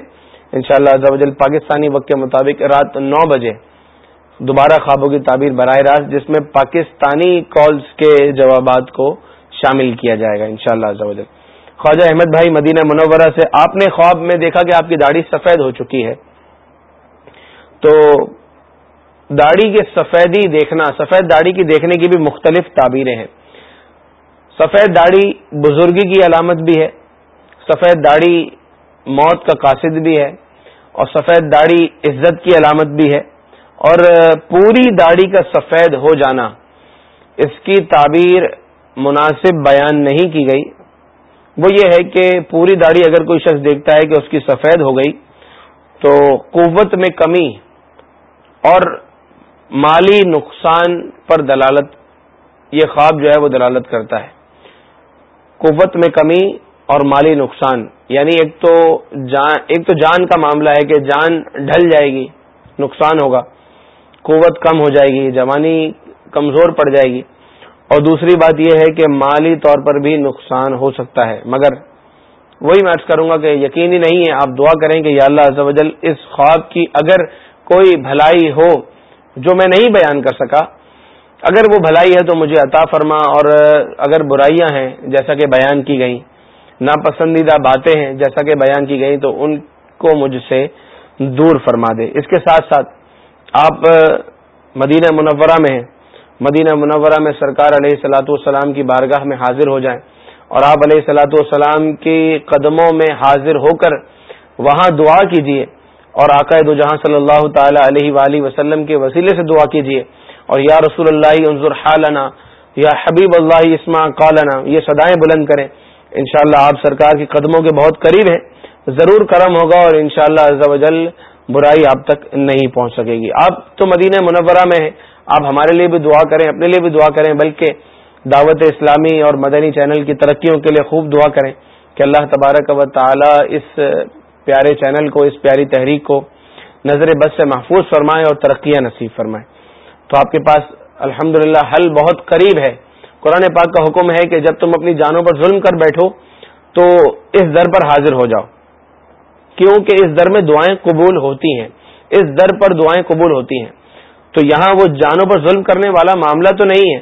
انشاءاللہ شاء اللہ پاکستانی وقت کے مطابق رات نو بجے دوبارہ خوابوں کی تعبیر براہ راست، جس میں پاکستانی کالز کے جوابات کو شامل کیا جائے گا، انشاءاللہ شاء اللہ خواجہ احمد بھائی مدینہ منورہ سے آپ نے خواب میں دیکھا کہ آپ کی داڑھی سفید ہو چکی ہے۔ تو داڑھی کے سفیدی دیکھنا، سفید داڑھی کی دیکھنے کی بھی مختلف تعبیریں ہیں۔ سفید داڑھی بزرگی کی علامت بھی ہے، سفید داڑھی موت کا قاصد بھی ہے اور سفید داڑھی عزت کی علامت بھی ہے۔ اور پوری داڑھی کا سفید ہو جانا، اس کی تعبیر مناسب بیان نہیں کی گئی۔ وہ یہ ہے کہ پوری داڑھی اگر کوئی شخص دیکھتا ہے کہ اس کی سفید ہو گئی، تو قوت میں کمی اور مالی نقصان پر دلالت، یہ خواب جو ہے وہ دلالت کرتا ہے۔ قوت میں کمی اور مالی نقصان یعنی ایک تو جان، ایک تو جان کا معاملہ ہے کہ جان ڈھل جائے گی، نقصان ہوگا، قوت کم ہو جائے گی، جوانی کمزور پڑ جائے گی۔ اور دوسری بات یہ ہے کہ مالی طور پر بھی نقصان ہو سکتا ہے۔ مگر وہی میں کروں گا کہ یقینی نہیں ہے، آپ دعا کریں کہ یا اللہ عزوجل اس خواب کی اگر کوئی بھلائی ہو جو میں نہیں بیان کر سکا، اگر وہ بھلائی ہے تو مجھے عطا فرما اور اگر برائیاں ہیں جیسا کہ بیان کی گئیں، ناپسندیدہ باتیں ہیں جیسا کہ بیان کی گئیں، تو ان کو مجھ سے دور فرما دے۔ اس کے ساتھ ساتھ آپ مدینہ منورہ میں ہیں۔ مدینہ منورہ میں سرکار علیہ سلاۃ والسلام کی بارگاہ میں حاضر ہو جائیں اور آپ علیہ سلاۃ والسلام کی قدموں میں حاضر ہو کر وہاں دعا کیجیے اور عقائد جہاں صلی اللہ تعالی علیہ وآلہ وسلم کے وسیلے سے دعا کیجیے اور یا رسول اللہ انظر حالنا، یا حبیب اللہ اسما کالنا یہ سدائیں بلند کریں۔ انشاءاللہ شاء آپ سرکار کے قدموں کے بہت قریب ہیں۔ ضرور کرم ہوگا اور انشاءاللہ شاء اللہ برائی آپ تک نہیں پہنچ سکے گی۔ آپ تو مدینہ منورہ میں ہیں۔ آپ ہمارے لیے بھی دعا کریں، اپنے لیے بھی دعا کریں، بلکہ دعوت اسلامی اور مدنی چینل کی ترقیوں کے لیے خوب دعا کریں کہ اللہ تبارک و تعالی اس پیارے چینل کو، اس پیاری تحریک کو نظر بد سے محفوظ فرمائے اور ترقیاں نصیب فرمائے۔ تو آپ کے پاس الحمد حل بہت قریب ہے۔ قرآن پاک کا حکم ہے کہ جب تم اپنی جانوں پر ظلم کر بیٹھو تو اس در پر حاضر ہو جاؤ۔ کیونکہ اس در میں دعائیں قبول ہوتی ہیں۔ اس در پر دعائیں قبول ہوتی ہیں۔ تو یہاں وہ جانوں پر ظلم کرنے والا معاملہ تو نہیں ہے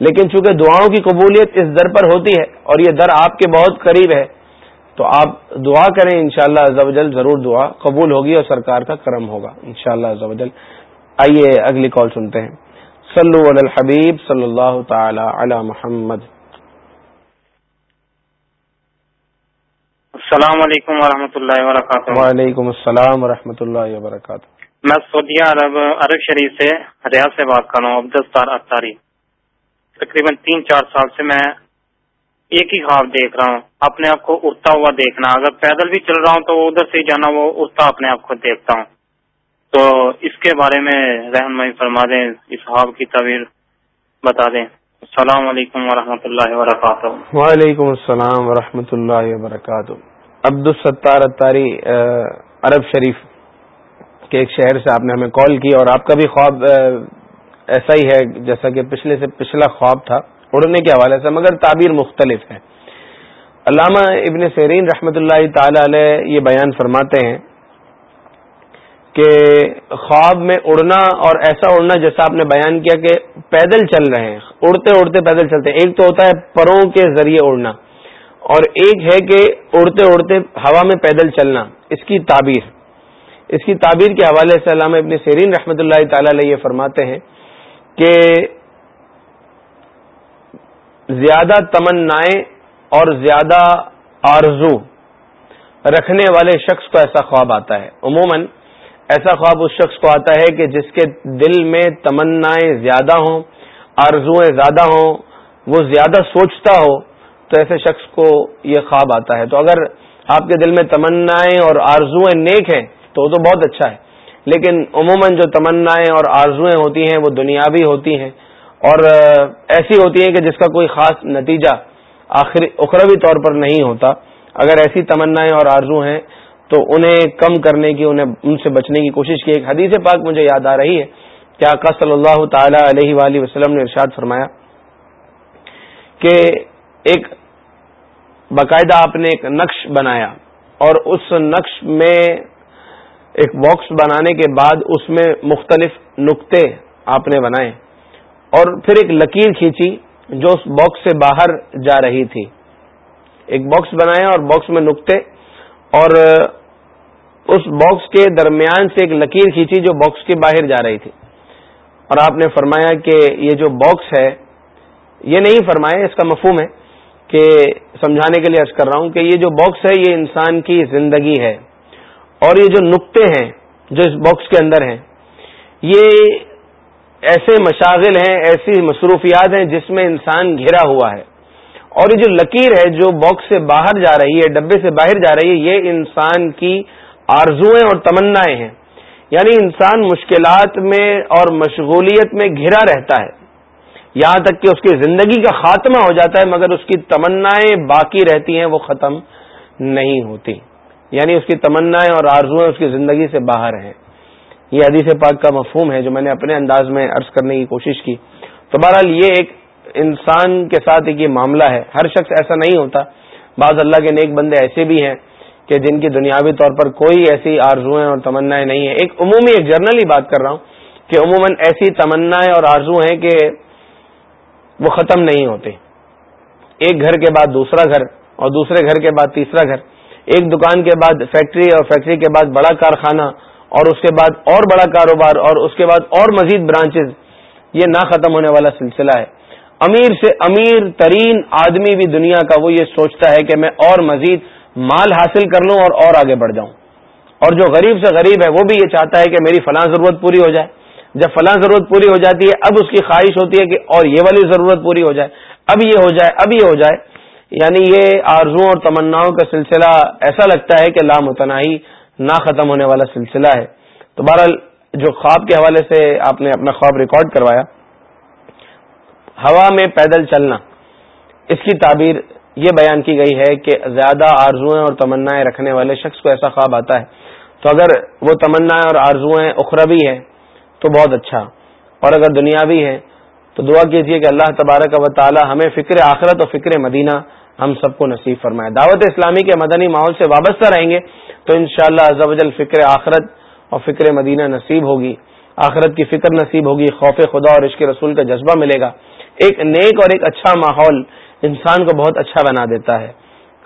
لیکن چونکہ دعاؤں کی قبولیت اس در پر ہوتی ہے اور یہ در آپ کے بہت قریب ہے تو آپ دعا کریں انشاءاللہ شاء اللہ ضرور دعا قبول ہوگی اور سرکار کا کرم ہوگا انشاءاللہ شاء اللہ آئیے اگلی کال سنتے ہیں۔ صلو علی الحبیب صلی اللہ تعالی علی محمد۔ السلام علیکم ورحمۃ اللہ وبرکاتہ۔ وعلیکم السلام ورحمۃ اللہ وبرکاتہ۔ میں سعودی عرب عرب شریف سے ریاض سے بات کر رہا ہوں عبدالستار اختاری۔ تقریباً تین چار سال سے میں ایک ہی خواب دیکھ رہا ہوں، اپنے آپ کو اڑتا ہوا دیکھنا۔ اگر پیدل بھی چل رہا ہوں تو ادھر سے جانا، وہ اڑتا اپنے آپ کو دیکھتا ہوں۔ تو اس کے بارے میں رہنمائی فرما دیں اسحاب کی تعبیر بتا دیں۔ السلام علیکم ورحمۃ اللہ وبرکاتہ۔ وعلیکم السلام ورحمۃ اللہ وبرکاتہ۔ عبد الستار اتاری عرب شریف کے ایک شہر سے آپ نے ہمیں کال کی اور آپ کا بھی خواب ایسا ہی ہے جیسا کہ پچھلے سے پچھلا خواب تھا، اڑنے کے حوالے سے، مگر تعبیر مختلف ہے۔ علامہ ابن سیرین رحمۃ اللہ تعالی علیہ یہ بیان فرماتے ہیں کہ خواب میں اڑنا اور ایسا اڑنا جیسا آپ نے بیان کیا کہ پیدل چل رہے ہیں۔ اڑتے اڑتے پیدل چلتے ہیں۔ ایک تو ہوتا ہے پروں کے ذریعے اڑنا اور ایک ہے کہ اڑتے اڑتے ہوا میں پیدل چلنا۔ اس کی تعبیر۔ اس کی تعبیر کے حوالے سے علامہ ابن سیرین رحمۃ اللہ تعالی علیہ یہ فرماتے ہیں کہ زیادہ تمنائیں اور زیادہ آرزو رکھنے والے شخص کو ایسا خواب آتا ہے۔ عموماً ایسا خواب اس شخص کو آتا ہے کہ جس کے دل میں تمنائیں زیادہ ہوں آرزویں زیادہ ہوں، وہ زیادہ سوچتا ہو تو ایسے شخص کو یہ خواب آتا ہے۔ تو اگر آپ کے دل میں تمنائیں اور آرزویں نیک ہیں تو وہ تو بہت اچھا ہے۔ لیکن عموماً جو تمنائیں اور آرزویں ہوتی ہیں وہ دنیاوی ہوتی ہیں۔ اور ایسی ہوتی ہیں کہ جس کا کوئی خاص نتیجہ آخری اخروی طور پر نہیں ہوتا۔ اگر ایسی تمنائیں اور آرزو ہیں تو انہیں کم کرنے کی، انہیں ان سے بچنے کی کوشش کی۔ ایک حدیث پاک مجھے یاد آ رہی ہے کہ آقا صلی اللہ تعالی علیہ وآلہ وسلم نے ارشاد فرمایا کہ ایک باقاعدہ آپ نے ایک نقش بنایا اور اس نقش میں ایک باکس بنانے کے بعد اس میں مختلف نقطے آپ نے بنائے اور پھر ایک لکیر کھینچی جو اس باکس سے باہر جا رہی تھی۔ ایک باکس بنایا اور باکس میں نقطے اور اس باکس کے درمیان سے ایک لکیر کھینچی جو باکس کے باہر جا رہی تھی۔ اور آپ نے فرمایا کہ یہ جو باکس ہے، یہ نہیں فرمایا، اس کا مفہوم ہے کہ سمجھانے کے لیے عرض کر رہا ہوں کہ یہ جو باکس ہے، یہ انسان کی زندگی ہے۔ اور یہ جو نقطے ہیں، جو اس باکس کے اندر ہیں، یہ ایسے مشاغل ہیں، ایسی مصروفیات ہیں جس میں انسان گھرا ہوا ہے۔ اور یہ جو لکیر ہے، جو باکس سے باہر جا رہی ہے، ڈبے سے باہر جا رہی ہے، یہ انسان کی آرزویں اور تمنائیں ہیں۔ یعنی انسان مشکلات میں اور مشغولیت میں گھرا رہتا ہے۔ یہاں تک کہ اس کی زندگی کا خاتمہ ہو جاتا ہے، مگر اس کی تمنائیں باقی رہتی ہیں، وہ ختم نہیں ہوتی۔ یعنی اس کی تمنائیں اور آرزویں اس کی زندگی سے باہر ہیں۔ یہ حدیث پاک کا مفہوم ہے جو میں نے اپنے انداز میں عرض کرنے کی کوشش کی۔ تو بہرحال یہ ایک انسان کے ساتھ ایک یہ معاملہ ہے۔ ہر شخص ایسا نہیں ہوتا۔ بعض اللہ کے نیک بندے ایسے بھی ہیں کہ جن کی دنیاوی طور پر کوئی ایسی آرزویں اور تمنائیں نہیں ہیں۔ ایک عمومی ایک جرنل ہی بات کر رہا ہوں کہ عموماً ایسی تمنائیں اور آرزو ہیں کہ وہ ختم نہیں ہوتے۔ ایک گھر کے بعد دوسرا گھر اور دوسرے گھر کے بعد تیسرا گھر۔ ایک دکان کے بعد فیکٹری اور فیکٹری کے بعد بڑا کارخانہ اور اس کے بعد اور بڑا کاروبار اور اس کے بعد اور مزید برانچز، یہ نہ ختم ہونے والا سلسلہ ہے۔ امیر سے امیر ترین آدمی بھی دنیا کا وہ یہ سوچتا ہے کہ میں اور مزید مال حاصل کر لوں اور اور آگے بڑھ جاؤں۔ اور جو غریب سے غریب ہے وہ بھی یہ چاہتا ہے کہ میری فلاں ضرورت پوری ہو جائے۔ جب فلاں ضرورت پوری ہو جاتی ہے، اب اس کی خواہش ہوتی ہے کہ اور یہ والی ضرورت پوری ہو جائے، اب یہ ہو جائے، اب یہ ہو جائے۔ یعنی یہ آرزوں اور تمناؤں کا سلسلہ ایسا لگتا ہے کہ لامتناہی نہ ختم ہونے والا سلسلہ ہے۔ تو بہرحال جو خواب کے حوالے سے آپ نے اپنا خواب ریکارڈ کروایا، ہوا میں پیدل چلنا، اس کی تعبیر یہ بیان کی گئی ہے کہ زیادہ آرزویں اور تمنائیں رکھنے والے شخص کو ایسا خواب آتا ہے۔ تو اگر وہ تمنائیں اور آرزویں اخروی ہیں، تو بہت اچھا۔ اور اگر دنیاوی ہے تو دعا کیجیے کہ اللہ تبارک و تعالی ہمیں فکر آخرت اور فکر مدینہ ہم سب کو نصیب فرمائے۔ دعوت اسلامی کے مدنی ماحول سے وابستہ رہیں گے تو انشاءاللہ شاء اللہ فکر آخرت اور فکر مدینہ نصیب ہوگی۔ آخرت کی فکر نصیب ہوگی، خوف خدا اور عشق رسول کا جذبہ ملے گا۔ ایک نیک اور ایک اچھا ماحول انسان کو بہت اچھا بنا دیتا ہے۔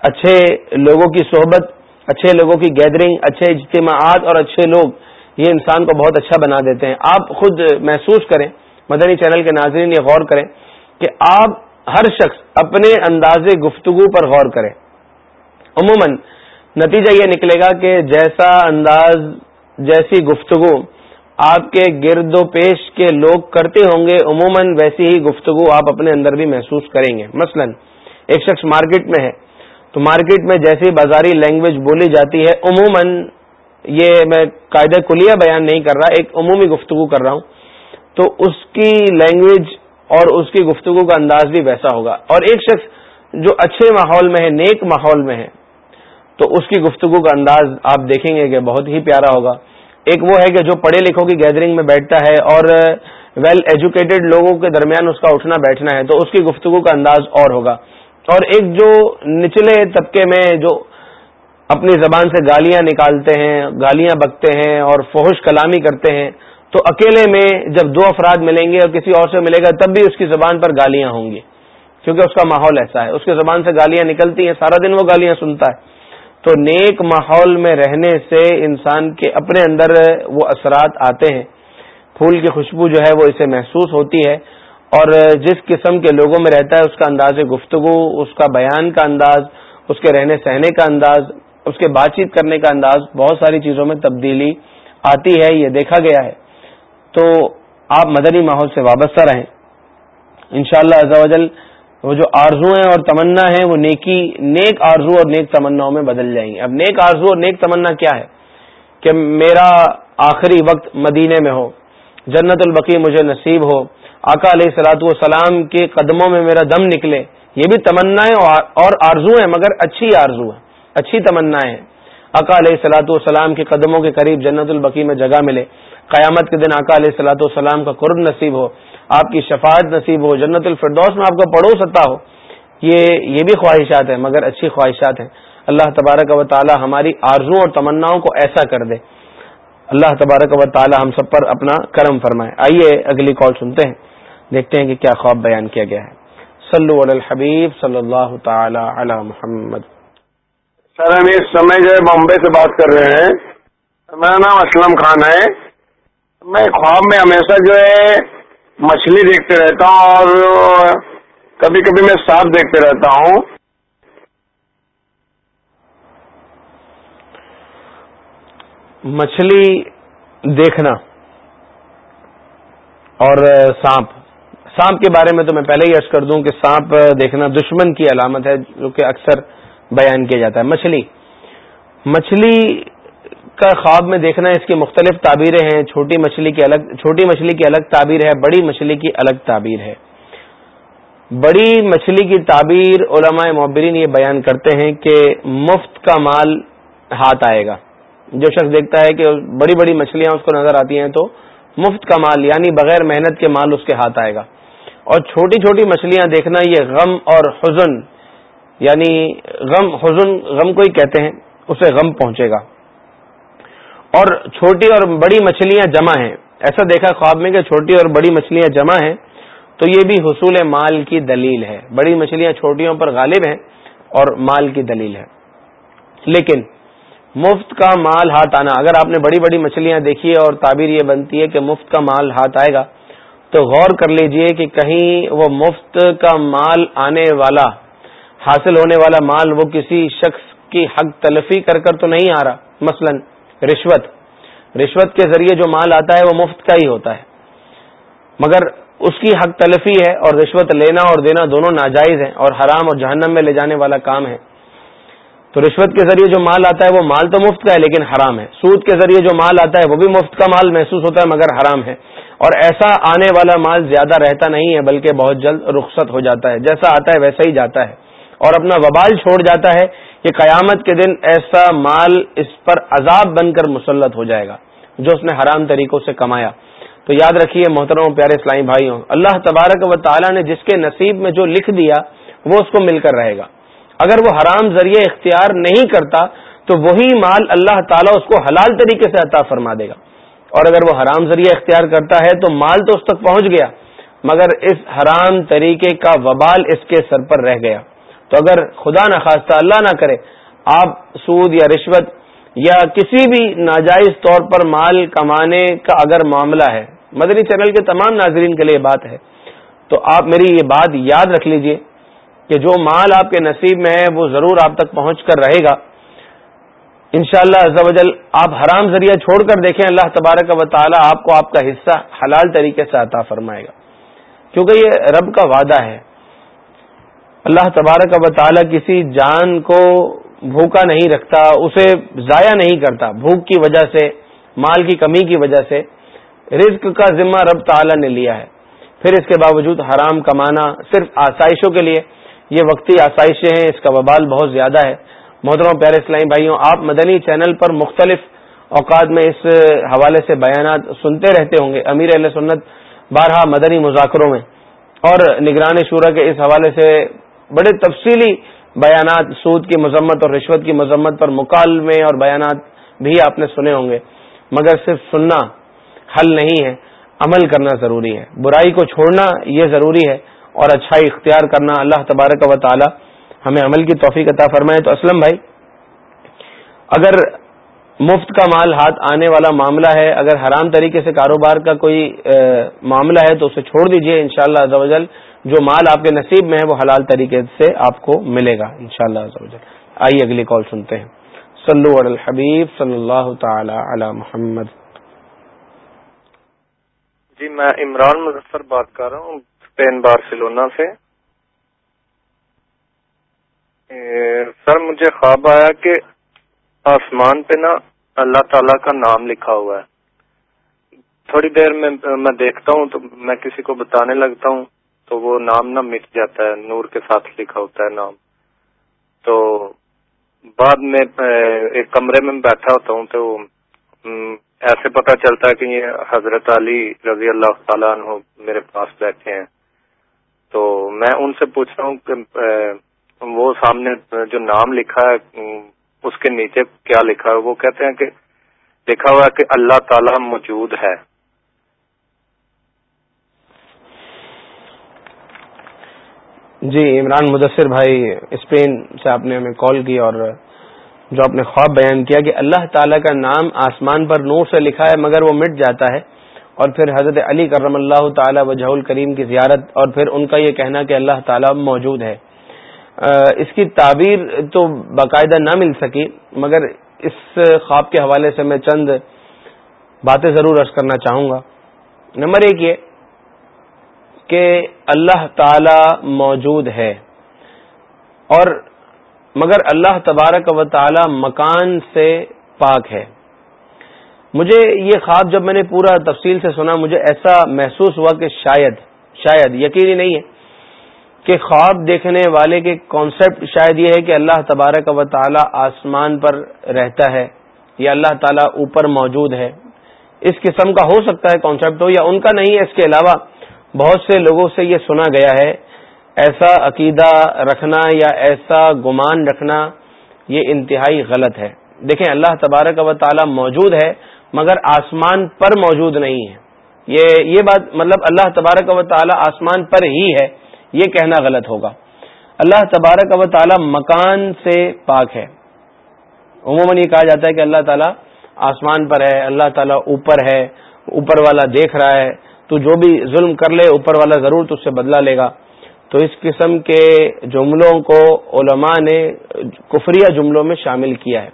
اچھے لوگوں کی صحبت، اچھے لوگوں کی گیدرنگ اچھے اجتماعات اور اچھے لوگ یہ انسان کو بہت اچھا بنا دیتے ہیں۔ آپ خود محسوس کریں، مدنی چینل کے ناظرین یہ غور کریں کہ آپ ہر شخص اپنے انداز گفتگو پر غور کرے۔ عموماً نتیجہ یہ نکلے گا کہ جیسا انداز، جیسی گفتگو آپ کے گرد و پیش کے لوگ کرتے ہوں گے، عموماً ویسی ہی گفتگو آپ اپنے اندر بھی محسوس کریں گے۔ مثلا ایک شخص مارکیٹ میں ہے، تو مارکیٹ میں جیسی بازاری لینگویج بولی جاتی ہے، عموماً یہ میں قاعدہ کلیہ بیان نہیں کر رہا، ایک عمومی گفتگو کر رہا ہوں، تو اس کی لینگویج اور اس کی گفتگو کا انداز بھی ویسا ہوگا۔ اور ایک شخص جو اچھے ماحول میں ہے، نیک ماحول میں ہے، تو اس کی گفتگو کا انداز آپ دیکھیں گے کہ بہت ہی پیارا ہوگا۔ ایک وہ ہے کہ جو پڑھے لکھوں کی گیدرنگ میں بیٹھتا ہے اور ویل ایجوکیٹڈ لوگوں کے درمیان اس کا اٹھنا بیٹھنا ہے، تو اس کی گفتگو کا انداز اور ہوگا۔ اور ایک جو نچلے طبقے میں جو اپنی زبان سے گالیاں نکالتے ہیں، گالیاں بکتے ہیں اور فوش کلامی کرتے ہیں تو اکیلے میں جب دو افراد ملیں گے اور کسی اور سے ملے گا، تب بھی اس کی زبان پر گالیاں ہوں گی۔ کیونکہ اس کا ماحول ایسا ہے۔ اس کی زبان سے گالیاں نکلتی ہیں، سارا دن وہ گالیاں سنتا ہے۔ تو نیک ماحول میں رہنے سے انسان کے اپنے اندر وہ اثرات آتے ہیں۔ پھول کی خوشبو جو ہے وہ اسے محسوس ہوتی ہے۔ اور جس قسم کے لوگوں میں رہتا ہے، اس کا انداز گفتگو، اس کا بیان کا انداز، اس کے رہنے سہنے کا انداز، اس کے بات چیت کرنے کا انداز، بہت ساری چیزوں میں تبدیلی آتی ہے، یہ دیکھا گیا ہے۔ تو آپ مدنی ماحول سے وابستہ رہیں۔ انشاءاللہ شاء اللہ وہ جو آرزو ہیں اور تمنا ہے وہ نیکی، نیک آرزو اور نیک تمناؤں میں بدل جائیں گے۔ اب نیک آرزو اور نیک تمنا کیا ہے؟ کہ میرا آخری وقت مدینے میں ہو، جنت البقی مجھے نصیب ہو، آقا علیہ سلاۃ والسلام کے قدموں میں میرا دم نکلے۔ یہ بھی تمنا اور آرزو ہے مگر اچھی آرزو ہے اچھی تمنا ہے آقا علیہ سلاۃ والسلام کے قدموں کے قریب جنت البقی میں جگہ ملے۔ قیامت کے دن آقا علیہ سلاۃ والسلام کا قرب نصیب ہو، آپ کی شفاعت نصیب ہو، جنت الفردوس میں آپ کا پڑوس ستا ہو۔ یہ یہ بھی خواہشات ہیں، مگر اچھی خواہشات ہیں۔ اللہ تبارک و تعالی ہماری آرزو اور تمناؤں کو ایسا کر دے۔ اللہ تبارک و تعالی ہم سب پر اپنا کرم فرمائے۔ آئیے اگلی کال سنتے ہیں۔ دیکھتے ہیں کہ کیا خواب بیان کیا گیا ہے۔ صلو علی الحبیب صلی اللہ تعالی علی محمد۔ سر، ہم اس سمے جو ہے بامبے سے بات کر رہے ہیں۔ میرا نام اسلم خان ہے۔ میں خواب میں ہمیشہ جو ہے مچھلی دیکھتے رہتا ہوں اور کبھی کبھی میں سانپ دیکھتے رہتا ہوں۔ مچھلی دیکھنا اور سانپ۔ سانپ کے بارے میں تو میں پہلے ہی ارض کر دوں کہ سانپ دیکھنا دشمن کی علامت ہے، جو کہ اکثر بیان کیا جاتا ہے۔ مچھلی۔ مچھلی کا خواب میں دیکھنا اس کی مختلف تعبیریں ہیں، چھوٹی مچھلی کی الگ، چھوٹی مچھلی کی الگ تعبیر ہے، بڑی مچھلی کی الگ تعبیر ہے۔ بڑی مچھلی کی تعبیر علماء معبرین یہ بیان کرتے ہیں کہ مفت کا مال ہاتھ آئے گا۔ جو شخص دیکھتا ہے کہ بڑی بڑی مچھلیاں اس کو نظر آتی ہیں تو مفت کا مال یعنی بغیر محنت کے مال اس کے ہاتھ آئے گا۔ اور چھوٹی چھوٹی مچھلیاں دیکھنا یہ غم اور حزن یعنی غم، حزن، غم کو ہی کہتے ہیں، اسے غم پہنچے گا۔ اور چھوٹی اور بڑی مچھلیاں جمع ہیں۔ ایسا دیکھا خواب میں کہ چھوٹی اور بڑی مچھلیاں جمع ہیں، تو یہ بھی حصول مال کی دلیل ہے۔ بڑی مچھلیاں چھوٹیوں پر غالب ہیں اور مال کی دلیل ہے۔ لیکن مفت کا مال ہاتھ آنا، اگر آپ نے بڑی بڑی مچھلیاں دیکھی ہے اور تعبیر یہ بنتی ہے کہ مفت کا مال ہاتھ آئے گا، تو غور کر لیجیے کہ کہیں وہ مفت کا مال آنے والا، حاصل ہونے والا مال وہ کسی شخص کی حق تلفی کر کر تو نہیں آ رہا۔ مثلاً رشوت۔ رشوت کے ذریعے جو مال آتا ہے وہ مفت کا ہی ہوتا ہے۔ مگر اس کی حق تلفی ہے اور رشوت لینا اور دینا دونوں ناجائز ہیں اور حرام اور جہنم میں لے جانے والا کام ہے۔ تو رشوت کے ذریعے جو مال آتا ہے وہ مال تو مفت کا ہے لیکن حرام ہے۔ سود کے ذریعے جو مال آتا ہے وہ بھی مفت کا مال محسوس ہوتا ہے مگر حرام ہے۔ اور ایسا آنے والا مال زیادہ رہتا نہیں ہے بلکہ بہت جلد رخصت ہو جاتا ہے۔ جیسا آتا ہے ویسا ہی جاتا ہے۔ اور اپنا وبال چھوڑ جاتا ہے کہ قیامت کے دن ایسا مال اس پر عذاب بن کر مسلط ہو جائے گا، جو اس نے حرام طریقوں سے کمایا۔ تو یاد رکھیے محترم پیارے اسلامی بھائیوں، اللہ تبارک و تعالیٰ نے جس کے نصیب میں جو لکھ دیا، وہ اس کو مل کر رہے گا۔ اگر وہ حرام ذریعے اختیار نہیں کرتا، تو وہی مال اللہ تعالیٰ اس کو حلال طریقے سے عطا فرما دے گا۔ اور اگر وہ حرام ذریعہ اختیار کرتا ہے، تو مال تو اس تک پہنچ گیا، مگر اس حرام طریقے کا وبال اس کے سر پر رہ گیا۔ تو اگر خدا نخواستہ اللہ نہ کرے، آپ سود یا رشوت یا کسی بھی ناجائز طور پر مال کمانے کا اگر معاملہ ہے، مدنی چینل کے تمام ناظرین کے لیے بات ہے، تو آپ میری یہ بات یاد رکھ لیجیے کہ جو مال آپ کے نصیب میں ہے، وہ ضرور آپ تک پہنچ کر رہے گا۔ انشاءاللہ شاء اللہ آپ حرام ذریعہ چھوڑ کر دیکھیں، اللہ تبارک و تعالی آپ کو آپ کا حصہ حلال طریقے سے عطا فرمائے گا۔ کیونکہ یہ رب کا وعدہ ہے۔ اللہ تبارک و تعالی کسی جان کو بھوکا نہیں رکھتا، اسے ضائع نہیں کرتا، بھوک کی وجہ سے، مال کی کمی کی وجہ سے۔ رزق کا ذمہ رب تعالی نے لیا ہے۔ پھر اس کے باوجود حرام کمانا صرف آسائشوں کے لیے، یہ وقتی آسائشیں ہیں، اس کا وبال بہت زیادہ ہے۔ محترم پیارے اسلامی بھائیوں، آپ مدنی چینل پر مختلف اوقات میں اس حوالے سے بیانات سنتے رہتے ہوں گے۔ امیر علیہ سنت بارہا مدنی مذاکروں میں۔ اور نگران شورا کے اس حوالے سے بڑے تفصیلی بیانات، سود کی مذمت اور رشوت کی مذمت پر مکالمے اور بیانات بھی آپ نے سنے ہوں گے۔ مگر صرف سننا حل نہیں ہے، عمل کرنا ضروری ہے۔ برائی کو چھوڑنا یہ ضروری ہے اور اچھائی اختیار کرنا اللہ تبارک و تعالی ہمیں عمل کی توفیق عطا فرمائے۔ تو اسلم بھائی، اگر مفت کا مال ہاتھ آنے والا معاملہ ہے، اگر حرام طریقے سے کاروبار کا کوئی معاملہ ہے تو اسے چھوڑ دیجیے ان شاء اللہ جو مال آپ کے نصیب میں ہے وہ حلال طریقے سے آپ کو ملے گا ان شاء اللہ آئیے اگلی کال سنتے ہیں۔ صلو علی الحبیب صلی اللہ تعالی علی محمد۔ جی میں عمران مظفر بات کر رہا ہوں اسپین بارسلونا سے۔ سر، مجھے خواب آیا کہ آسمان پہ نا اللہ تعالی کا نام لکھا ہوا ہے۔ تھوڑی دیر میں میں دیکھتا ہوں تو میں کسی کو بتانے لگتا ہوں۔ تو وہ نام نہ مٹ جاتا ہے، نور کے ساتھ لکھا ہوتا ہے نام۔ تو بعد میں ایک کمرے میں بیٹھا ہوتا ہوں تو ایسے پتہ چلتا ہے کہ یہ حضرت علی رضی اللہ تعالیٰ عنہ میرے پاس بیٹھے ہیں۔ تو میں ان سے پوچھ رہا ہوں کہ وہ سامنے جو نام لکھا ہے اس کے نیچے کیا لکھا ہے؟ وہ کہتے ہیں کہ، لکھا ہوا ہے کہ اللہ تعالی موجود ہے۔ جی عمران مدثر بھائی، اسپین سے آپ نے ہمیں کال کی اور جو آپ نے خواب بیان کیا کہ اللہ تعالیٰ کا نام آسمان پر نور سے لکھا ہے مگر وہ مٹ جاتا ہے اور پھر حضرت علی کرم اللہ تعالیٰ وجہ الکریم کی زیارت اور پھر ان کا یہ کہنا کہ اللہ تعالیٰ موجود ہے۔ اس کی تعبیر تو باقاعدہ نہ مل سکی، مگر اس خواب کے حوالے سے میں چند باتیں ضرور عرض کرنا چاہوں گا۔ نمبر ایک یہ کہ اللہ تعالی موجود ہے اور مگر اللہ تبارک و تعالی مکان سے پاک ہے۔ مجھے یہ خواب جب میں نے پورا تفصیل سے سنا، مجھے ایسا محسوس ہوا کہ شاید شاید یقینی نہیں ہے کہ خواب دیکھنے والے کے کانسیپٹ شاید یہ ہے کہ اللہ تبارک و تعالی آسمان پر رہتا ہے یا اللہ تعالی اوپر موجود ہے۔ اس قسم کا ہو سکتا ہے کانسیپٹ ہو یا ان کا نہیں ہے اس کے علاوہ بہت سے لوگوں سے یہ سنا گیا ہے، ایسا عقیدہ رکھنا یا ایسا گمان رکھنا یہ انتہائی غلط ہے۔ دیکھیں، اللہ تبارک و تعالی موجود ہے، مگر آسمان پر موجود نہیں ہے۔ یہ یہ بات مطلب اللہ تبارک و تعالی آسمان پر ہی ہے، یہ کہنا غلط ہوگا۔ اللہ تبارک و تعالی مکان سے پاک ہے۔ عموماً یہ کہا جاتا ہے کہ اللہ تعالیٰ آسمان پر ہے، اللہ تعالیٰ اوپر ہے، اوپر والا دیکھ رہا ہے۔ تو جو بھی ظلم کر لے، اوپر والا ضرور تو اس سے بدلہ لے گا۔ تو اس قسم کے جملوں کو علماء نے کفریہ جملوں میں شامل کیا ہے۔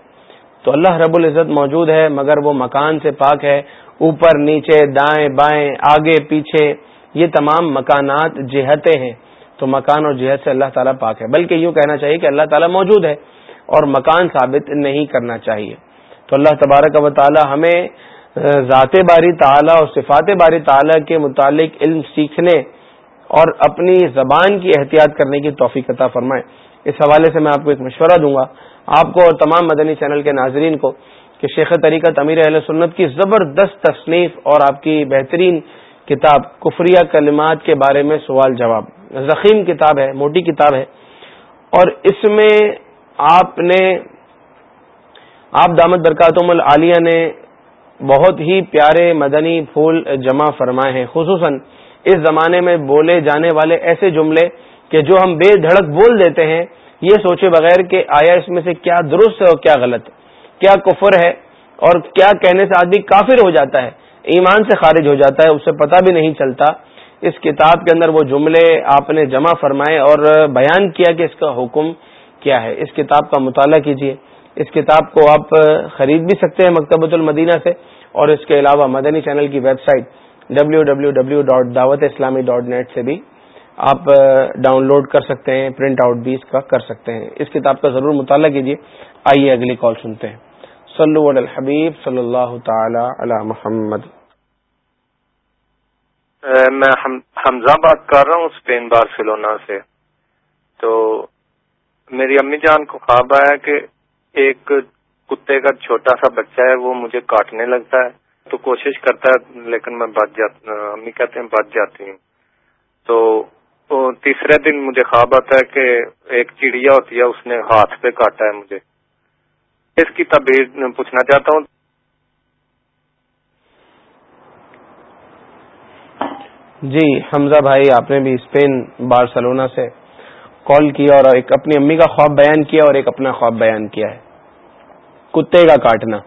تو اللہ رب العزت موجود ہے، مگر وہ مکان سے پاک ہے۔ اوپر، نیچے، دائیں، بائیں، آگے، پیچھے، یہ تمام مکانات جہتیں ہیں۔ تو مکان اور جہت سے اللہ تعالیٰ پاک ہے۔ بلکہ یوں کہنا چاہیے کہ اللہ تعالیٰ موجود ہے اور مکان ثابت نہیں کرنا چاہیے۔ تو اللہ تبارک و تعالیٰ ہمیں ذات باری تعالیٰ اور صفات باری تعالیٰ کے متعلق علم سیکھنے اور اپنی زبان کی احتیاط کرنے کی توفیق عطا فرمائے۔ اس حوالے سے میں آپ کو ایک مشورہ دوں گا، آپ کو اور تمام مدنی چینل کے ناظرین کو، کہ شیخ طریقت امیر اہل سنت کی زبردست تصنیف اور آپ کی بہترین کتاب کفریہ کلمات کے بارے میں سوال جواب۔ زخیم کتاب ہے، موٹی کتاب ہے۔ اور اس میں آپ نے، آپ دامت برکاتم العالیہ نے بہت ہی پیارے مدنی پھول جمع فرمائے ہیں۔ خصوصاً اس زمانے میں بولے جانے والے ایسے جملے کہ جو ہم بے دھڑک بول دیتے ہیں، یہ سوچے بغیر کہ آیا اس میں سے کیا درست ہے اور کیا غلط۔ کیا کفر ہے اور کیا کہنے سے آدمی کافر ہو جاتا ہے۔ ایمان سے خارج ہو جاتا ہے اسے پتہ بھی نہیں چلتا۔ اس کتاب کے اندر وہ جملے آپ نے جمع فرمائے اور بیان کیا کہ اس کا حکم کیا ہے۔ اس کتاب کا مطالعہ کیجیے اس کتاب کو آپ خرید بھی سکتے ہیں مکتبۃ المدینہ سے، اور اس کے علاوہ مدنی چینل کی website W W W dot Dawat Islami dot net سے بھی آپ ڈاؤن لوڈ کر سکتے ہیں، پرنٹ آؤٹ بھی اس کا کر سکتے ہیں۔ اس کتاب کا ضرور مطالعہ کیجیے، آئیے اگلی کال سنتے ہیں۔ صلو علی الحبیب، صلی اللہ تعالی علی محمد۔ میں حمزہ بات کر رہا ہوں اسپین بارسلونا سے۔ تو میری امی جان کو خواب آیا کہ ایک کتے کا چھوٹا سا بچہ ہے، وہ مجھے کاٹنے لگتا ہے۔ تو کوشش کرتا ہے، لیکن میں بچ جاتا امی کہتے ہیں بچ جاتی ہوں۔ تو تیسرے دن مجھے خواب آتا ہے کہ ایک چڑیا ہوتی ہے، اس نے ہاتھ پہ کاٹا ہے مجھے۔ اس کی تبیر پوچھنا چاہتا ہوں۔ جی حمزہ بھائی، آپ نے بھی اسپین بارسلونا سے کال کیا اور ایک اپنی امی کا خواب بیان کیا اور ایک اپنا خواب بیان کیا ہے۔ کتے کا کاٹنا۔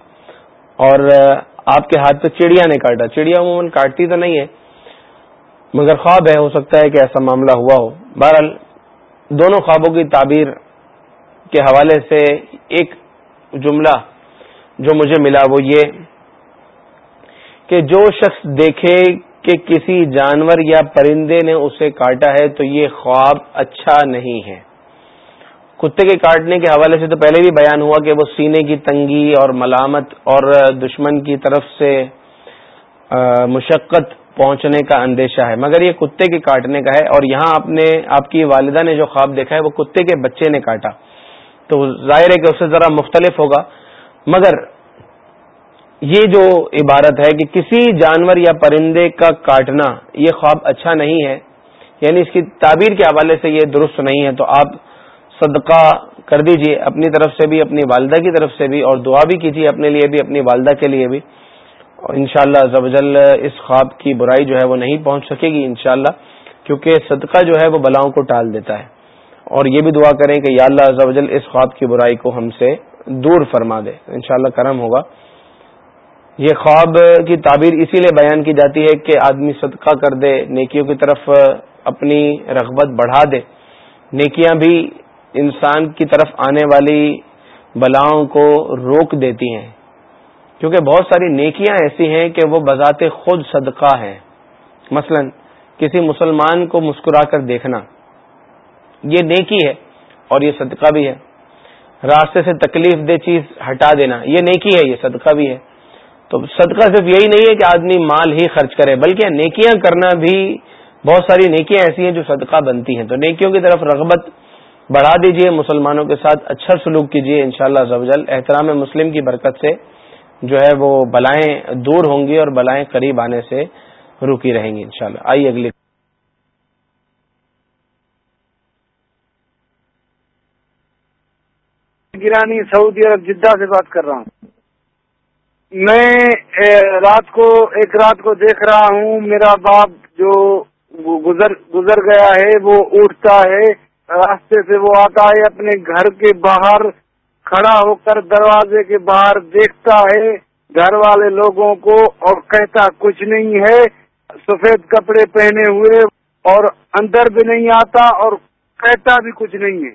اور آپ کے ہاتھ پہ چڑیا نے کاٹا۔ چڑیا عموماً کاٹتی تو نہیں ہے، مگر خواب ہے، ہو سکتا ہے کہ ایسا معاملہ ہوا ہو۔ بہرحال، دونوں خوابوں کی تعبیر کے حوالے سے ایک جملہ جو مجھے ملا وہ یہ کہ جو شخص دیکھے کہ کسی جانور یا پرندے نے اسے کاٹا ہے تو یہ خواب اچھا نہیں ہے۔ کتے کے کاٹنے کے حوالے سے تو پہلے بھی بیان ہوا کہ وہ سینے کی تنگی اور ملامت اور دشمن کی طرف سے مشقت پہنچنے کا اندیشہ ہے۔ مگر یہ کتے کے کاٹنے کا ہے اور یہاں آپ نے، آپ کی والدہ نے جو خواب دیکھا ہے وہ کتے کے بچے نے کاٹا۔ تو ظاہر ہے کہ اس سے ذرا مختلف ہوگا۔ مگر یہ جو عبارت ہے کہ کسی جانور یا پرندے کا کاٹنا یہ خواب اچھا نہیں ہے یعنی اس کی تعبیر کے حوالے سے یہ درست نہیں ہے، تو آپ صدقہ کر دیجیے اپنی طرف سے بھی، اپنی والدہ کی طرف سے بھی، اور دعا بھی کیجیے اپنے لیے بھی، اپنی والدہ کے لیے بھی۔ اور ان شاء اللہ اس خواب کی برائی جو ہے وہ نہیں پہنچ سکے گی انشاءاللہ، کیونکہ صدقہ جو ہے وہ بلاؤں کو ٹال دیتا ہے۔ اور یہ بھی دعا کریں کہ یا اللہ زوجل اس خواب کی برائی کو ہم سے دور فرما دے۔ انشاءاللہ کرم ہوگا۔ یہ خواب کی تعبیر اسی لیے بیان کی جاتی ہے کہ آدمی صدقہ کر دے، نیکیوں کی طرف اپنی رغبت بڑھا دے۔ نیکیاں بھی انسان کی طرف آنے والی بلاؤں کو روک دیتی ہیں۔ کیونکہ بہت ساری نیکیاں ایسی ہیں کہ وہ بذات خود صدقہ ہیں۔ مثلا کسی مسلمان کو مسکرا کر دیکھنا، یہ نیکی ہے اور یہ صدقہ بھی ہے۔ راستے سے تکلیف دہ چیز ہٹا دینا، یہ نیکی ہے، یہ صدقہ بھی ہے۔ تو صدقہ صرف یہی نہیں ہے کہ آدمی مال ہی خرچ کرے، بلکہ نیکیاں کرنا بھی بہت ساری نیکیاں ایسی ہیں جو صدقہ بنتی ہیں۔ تو نیکیوں کی طرف رغبت بڑھا دیجیے، مسلمانوں کے ساتھ اچھا سلوک کیجیے ان شاء اللہ احترام مسلم کی برکت سے جو ہے وہ بلائیں دور ہوں گی اور بلائیں قریب آنے سے رکی رہیں گی، انشاءاللہ۔ شاء آئیے اگلی گرانی سعودی عرب جدہ سے بات کر رہا ہوں۔ میں رات کو، ایک رات کو دیکھ رہا ہوں، میرا باپ جو گزر گزر گیا ہے، وہ اٹھتا ہے، راستے سے وہ آتا ہے، اپنے گھر کے باہر کھڑا ہو کر دروازے کے باہر دیکھتا ہے، گھر والے لوگوں کو، اور کہتا، کچھ نہیں ہے، سفید کپڑے پہنے ہوئے، اور اندر بھی نہیں آتا، اور کہتا بھی کچھ نہیں ہے.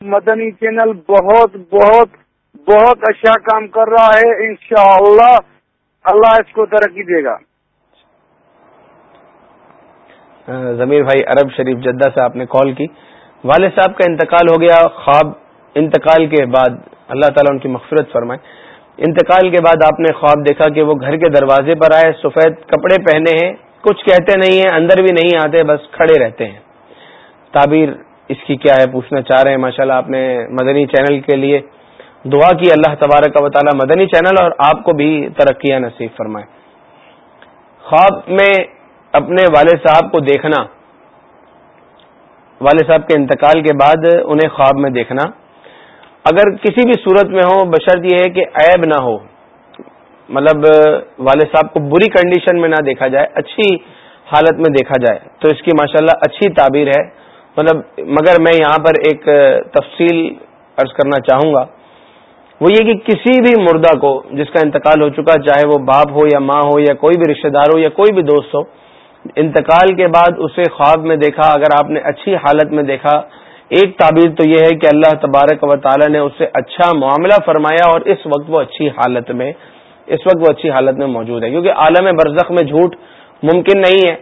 مدنی چینل بہت بہت بہت اچھا کام کر رہا ہے، انشاءاللہ اللہ اللہ اس کو ترقی دے گا۔ ضمیر بھائی، عرب شریف جدہ سے آپ نے کال کی۔ والد صاحب کا انتقال ہو گیا، خواب انتقال کے بعد اللہ تعالیٰ ان کی مغفرت فرمائے۔ انتقال کے بعد آپ نے خواب دیکھا کہ وہ گھر کے دروازے پر آئے، سفید کپڑے پہنے ہیں، کچھ کہتے نہیں ہیں، اندر بھی نہیں آتے، بس کھڑے رہتے ہیں۔ تعبیر اس کی کیا ہے، پوچھنا چاہ رہے ہیں، ماشاءاللہ آپ نے مدنی چینل کے لیے دعا کی اللہ تبارک و تعالی مدنی چینل اور آپ کو بھی ترقیاں نصیب فرمائے۔ خواب میں اپنے والد صاحب کو دیکھنا، والد صاحب کے انتقال کے بعد انہیں خواب میں دیکھنا۔ اگر کسی بھی صورت میں ہو، بشرط یہ ہے کہ عیب نہ ہو مطلب والد صاحب کو بری کنڈیشن میں نہ دیکھا جائے، اچھی حالت میں دیکھا جائے، تو اس کی ماشاءاللہ اچھی تعبیر ہے۔ مطلب مگر میں یہاں پر ایک تفصیل عرض کرنا چاہوں گا۔ وہ یہ کہ کسی بھی مردہ کو جس کا انتقال ہو چکا، چاہے وہ باپ ہو یا ماں ہو یا کوئی بھی رشتہ دار ہو یا کوئی بھی دوست ہو، انتقال کے بعد اسے خواب میں دیکھا، اگر آپ نے اچھی حالت میں دیکھا، ایک تعبیر تو یہ ہے کہ اللہ تبارک و تعالی نے اسے اچھا معاملہ فرمایا اور اس وقت وہ اچھی حالت میں، اس وقت وہ اچھی حالت میں موجود ہے۔ کیونکہ عالم برزخ میں جھوٹ ممکن نہیں ہے۔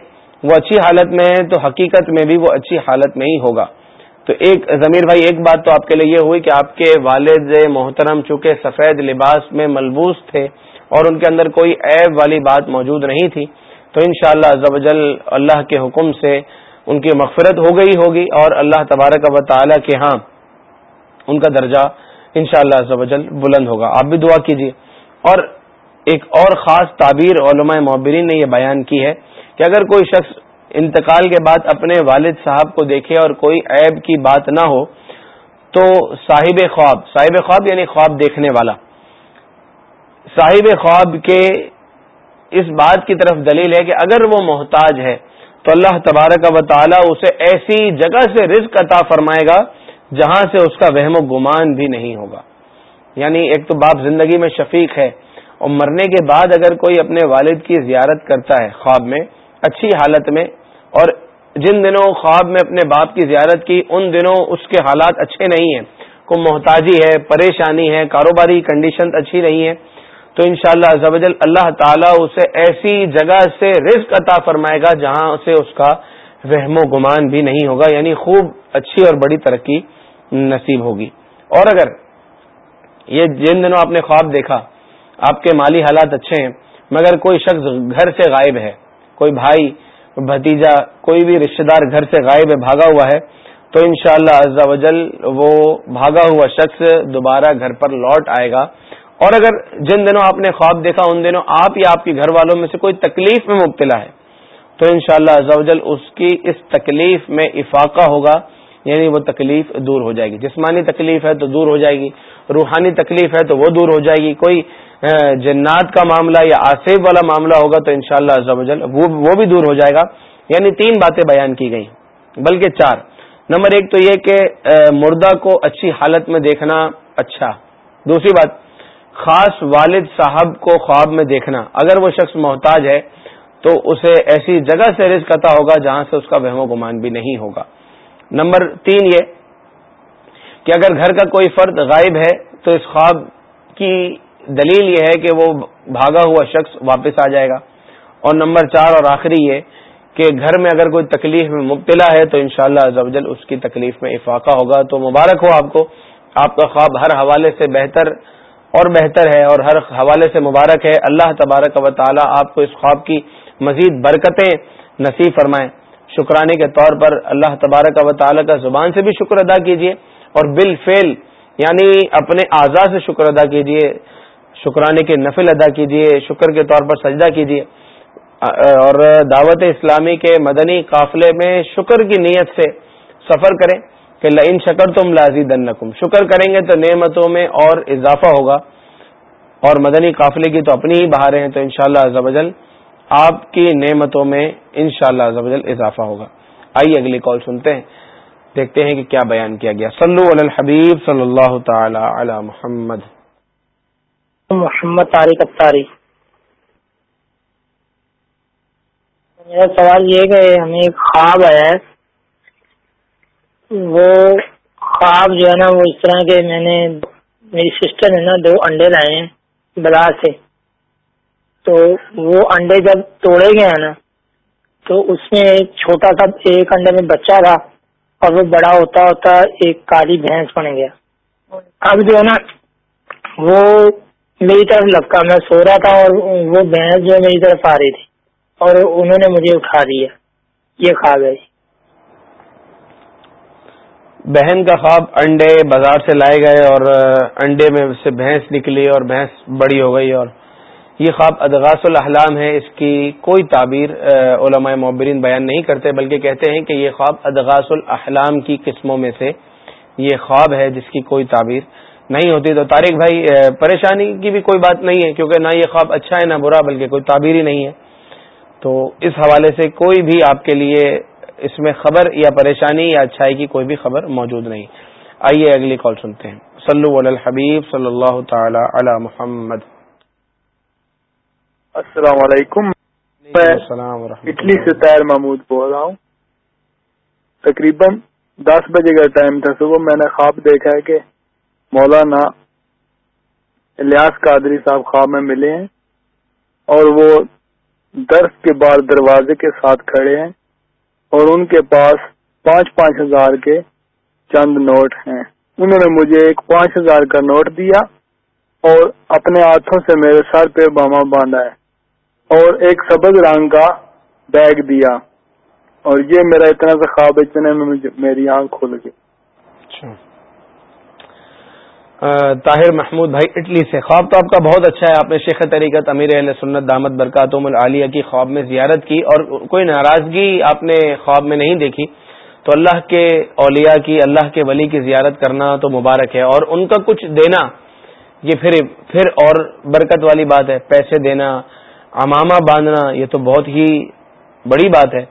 وہ اچھی حالت میں ہے تو حقیقت میں بھی وہ اچھی حالت میں ہی ہوگا۔ تو ایک ضمیر بھائی، ایک بات تو آپ کے لیے یہ ہوئی کہ آپ کے والد محترم چونکہ سفید لباس میں ملبوس تھے اور ان کے اندر کوئی عیب والی بات موجود نہیں تھی، تو انشاءاللہ شاء اللہ اللہ کے حکم سے ان کی مغفرت ہو گئی ہوگی اور اللہ تبارک و تعالی کے ہاں ان کا درجہ انشاءاللہ شاء اللہ بلند ہوگا۔ آپ بھی دعا کیجیے اور ایک اور خاص تعبیر علماء معبرین نے یہ بیان کی ہے کہ اگر کوئی شخص انتقال کے بعد اپنے والد صاحب کو دیکھے اور کوئی عیب کی بات نہ ہو تو صاحب خواب صاحب خواب یعنی خواب دیکھنے والا۔ صاحب خواب کے اس بات کی طرف دلیل ہے کہ اگر وہ محتاج ہے تو اللہ تبارک و تعالی اسے ایسی جگہ سے رزق عطا فرمائے گا جہاں سے اس کا وہم و گمان بھی نہیں ہوگا۔ یعنی ایک تو باپ زندگی میں شفیق ہے اور مرنے کے بعد اگر کوئی اپنے والد کی زیارت کرتا ہے خواب میں، اچھی حالت میں اور جن دنوں خواب میں اپنے باپ کی زیارت کی، ان دنوں اس کے حالات اچھے نہیں ہیں۔ کو محتاجی ہے، پریشانی ہے، کاروباری کنڈیشن اچھی نہیں ہے تو انشاءاللہ شاء اللہ اللہ تعالیٰ اسے ایسی جگہ سے رزق عطا فرمائے گا جہاں سے اس کا وہم و گمان بھی نہیں ہوگا یعنی خوب اچھی اور بڑی ترقی نصیب ہوگی۔ اور اگر یہ جن دنوں آپ نے خواب دیکھا، آپ کے مالی حالات اچھے ہیں، مگر کوئی شخص گھر سے غائب ہے، کوئی بھائی بھتیجا کوئی بھی رشتے دار گھر سے غائب ہے، بھاگا ہوا ہے، تو انشاءاللہ شاء اللہ وہ بھاگا ہوا شخص دوبارہ گھر پر لوٹ آئے گا۔ اور اگر جن دنوں آپ نے خواب دیکھا، ان دنوں آپ یا آپ کے گھر والوں میں سے کوئی تکلیف میں مبتلا ہے، تو انشاءاللہ شاء اللہ اس کی اس تکلیف میں افاقہ ہوگا یعنی وہ تکلیف دور ہو جائے گی۔ جسمانی تکلیف ہے تو دور ہو جائے گی، روحانی تکلیف ہے تو وہ دور ہو جائے گی۔ کوئی جنات کا معاملہ یا آصف والا معاملہ ہوگا تو انشاءاللہ شاء اللہ وہ بھی دور ہو جائے گا۔ یعنی تین باتیں بیان کی گئی بلکہ چار۔ نمبر ایک تو یہ کہ مردہ کو اچھی حالت میں دیکھنا اچھا۔ دوسری بات، خاص والد صاحب کو خواب میں دیکھنا۔ اگر وہ شخص محتاج ہے تو اسے ایسی جگہ سے رزق عطا ہوگا جہاں سے اس کا بہم و گمان بھی نہیں ہوگا۔ نمبر تین یہ کہ اگر گھر کا کوئی فرد غائب ہے تو اس خواب کی دلیل یہ ہے کہ وہ بھاگا ہوا شخص واپس آ جائے گا۔ اور نمبر چار اور آخری یہ کہ گھر میں اگر کوئی تکلیف میں مبتلا ہے تو انشاءاللہ شاء اللہ اس کی تکلیف میں افاقہ ہوگا۔ تو مبارک ہو آپ کو۔ آپ کا خواب ہر حوالے سے بہتر اور بہتر ہے اور ہر حوالے سے مبارک ہے۔ اللہ تبارک و تعالی آپ کو اس خواب کی مزید برکتیں نصیب فرمائیں شکرانے کے طور پر اللہ تبارک و تعالی کا زبان سے بھی شکر ادا کیجیے اور بال فیل یعنی اپنے اعضاء سے شکر ادا کیجیے شکرانے کے نفل ادا کیجیے شکر کے طور پر سجدہ کیجیے اور دعوت اسلامی کے مدنی قافلے میں شکر کی نیت سے سفر کریں کہ ان شکر تم لازی دن شکر کریں گے تو نعمتوں میں اور اضافہ ہوگا۔ اور مدنی قافلے کی تو اپنی ہی بہاریں ہیں تو انشاءاللہ شاء اللہ آپ کی نعمتوں میں انشاءاللہ شاء اللہ اضافہ ہوگا۔ آئیے اگلی کال سنتے ہیں۔ دیکھتے ہیں کہ کیا بیان کیا گیا۔ صلو علی الحبیب صلی اللہ تعالی علی محمد۔ محمد طارق اتاری میرا سوال یہ کہ ہمیں ایک خواب آیا ہے۔ وہ خواب جو ہے نا، وہ اس طرح کے میں نے، میری سسٹر نے نا دو انڈے لائے ہیں بازار سے۔ تو وہ انڈے جب توڑے گئے ہیں نا، تو اس میں ایک چھوٹا سا ایک انڈے میں بچہ تھا اور وہ بڑا ہوتا ہوتا ایک کالی بھینس بن گیا۔ اب جو ہے نا، وہ میری طرف لپکا، میں سو رہا تھا اور وہ بھینس جو میری طرف آ رہی تھی اور انہوں نے مجھے اٹھا دیا۔ یہ خواب ہے بہن کا خواب انڈے بازار سے لائے گئے اور انڈے میں سے بھینس نکلی اور بھینس بڑی ہو گئی اور یہ خواب ادغاس الاحلام ہے۔ اس کی کوئی تعبیر علماء معبرین بیان نہیں کرتے، بلکہ کہتے ہیں کہ یہ خواب ادغاس الاحلام کی قسموں میں سے یہ خواب ہے جس کی کوئی تعبیر۔ نہیں ہوتی تو طارق بھائی پریشانی کی بھی کوئی بات نہیں ہے کیونکہ نہ یہ خواب اچھا ہے نہ برا بلکہ کوئی تعبیر ہی نہیں ہے۔ تو اس حوالے سے کوئی بھی آپ کے لیے اس میں خبر یا پریشانی یا اچھائی کی کوئی بھی خبر موجود نہیں۔ آئیے اگلی کال سنتے ہیں۔ صلو علی الحبیب صلی اللہ تعالی علی محمد۔ السلام علیکم۔ السلام اٹلی سے طیر محمود بول رہا ہوں۔ تقریباً دس بجے کا ٹائم تھا صبح میں نے خواب دیکھا ہے کہ مولانا الیاس قادری صاحب خواب میں ملے ہیں اور وہ درس کے بعد دروازے کے ساتھ کھڑے ہیں اور ان کے پاس پانچ پانچ ہزار کے چند نوٹ ہیں۔ انہوں نے مجھے ایک پانچ ہزار کا نوٹ دیا اور اپنے ہاتھوں سے میرے سر پہ باما باندھا ہے اور ایک سبز رنگ کا بیگ دیا اور یہ میرا اتنا سا خواب اتنے میں میری آنکھ کھل گئی اچھا۔ طاہر محمود بھائی اٹلی سے۔ خواب تو آپ کا بہت اچھا ہے، آپ نے شیخ طریقت امیر اہل سنت دامت برکاتم العالیہ کی خواب میں زیارت کی اور کوئی ناراضگی آپ نے خواب میں نہیں دیکھی۔ تو اللہ کے اولیاء کی، اللہ کے ولی کی زیارت کرنا تو مبارک ہے اور ان کا کچھ دینا، یہ پھر پھر اور برکت والی بات ہے۔ پیسے دینا امامہ باندھنا، یہ تو بہت ہی بڑی بات ہے۔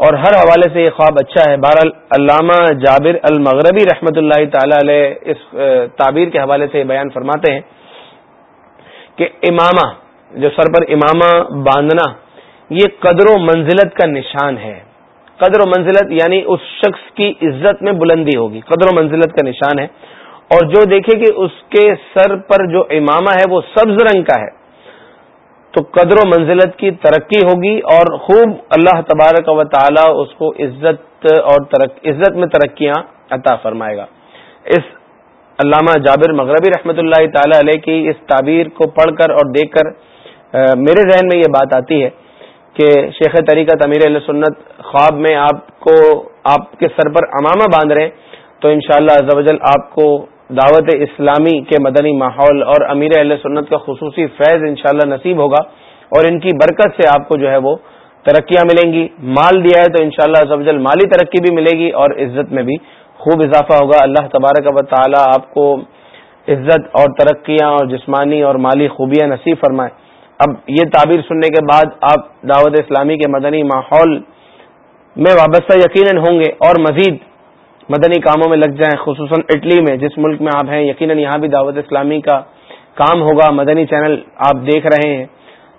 اور ہر حوالے سے یہ خواب اچھا ہے۔ بہر علامہ جابر المغربی رحمۃ اللہ تعالی علیہ اس تعبیر کے حوالے سے بیان فرماتے ہیں کہ امامہ، جو سر پر امامہ باندھنا، یہ قدر و منزلت کا نشان ہے۔ قدر و منزلت یعنی اس شخص کی عزت میں بلندی ہوگی۔ قدر و منزلت کا نشان ہے۔ اور جو دیکھے کہ اس کے سر پر جو امامہ ہے، وہ سبز رنگ کا ہے۔ تو قدر و منزلت کی ترقی ہوگی اور خوب اللہ تبارک و تعالی اس کو عزت اور عزت میں ترقیاں عطا فرمائے گا۔ اس علامہ جابر مغربی رحمۃ اللہ تعالی علیہ کی اس تعبیر کو پڑھ کر اور دیکھ کر میرے ذہن میں یہ بات آتی ہے کہ شیخ طریقہ امیر علیہ سنت خواب میں آپ کو، آپ کے سر پر امامہ باندھ رہے ہیں تو انشاءاللہ شاء اللہ آپ کو دعوت اسلامی کے مدنی ماحول اور امیر اہل سنت کا خصوصی فیض انشاءاللہ نصیب ہوگا اور ان کی برکت سے آپ کو جو ہے وہ ترقیاں ملیں گی۔ مال دیا ہے تو انشاءاللہ شاء اللہ مالی ترقی بھی ملے گی اور عزت میں بھی خوب اضافہ ہوگا۔ اللہ تبارک و تعالی آپ کو عزت اور ترقیاں اور جسمانی اور مالی خوبیاں نصیب فرمائے۔ اب یہ تعبیر سننے کے بعد آپ دعوت اسلامی کے مدنی ماحول میں وابستہ یقیناً ہوں گے اور مزید مدنی کاموں میں لگ جائیں، خصوصاً اٹلی میں، جس ملک میں آپ ہیں، یقیناً یہاں بھی دعوت اسلامی کا کام ہوگا، مدنی چینل آپ دیکھ رہے ہیں۔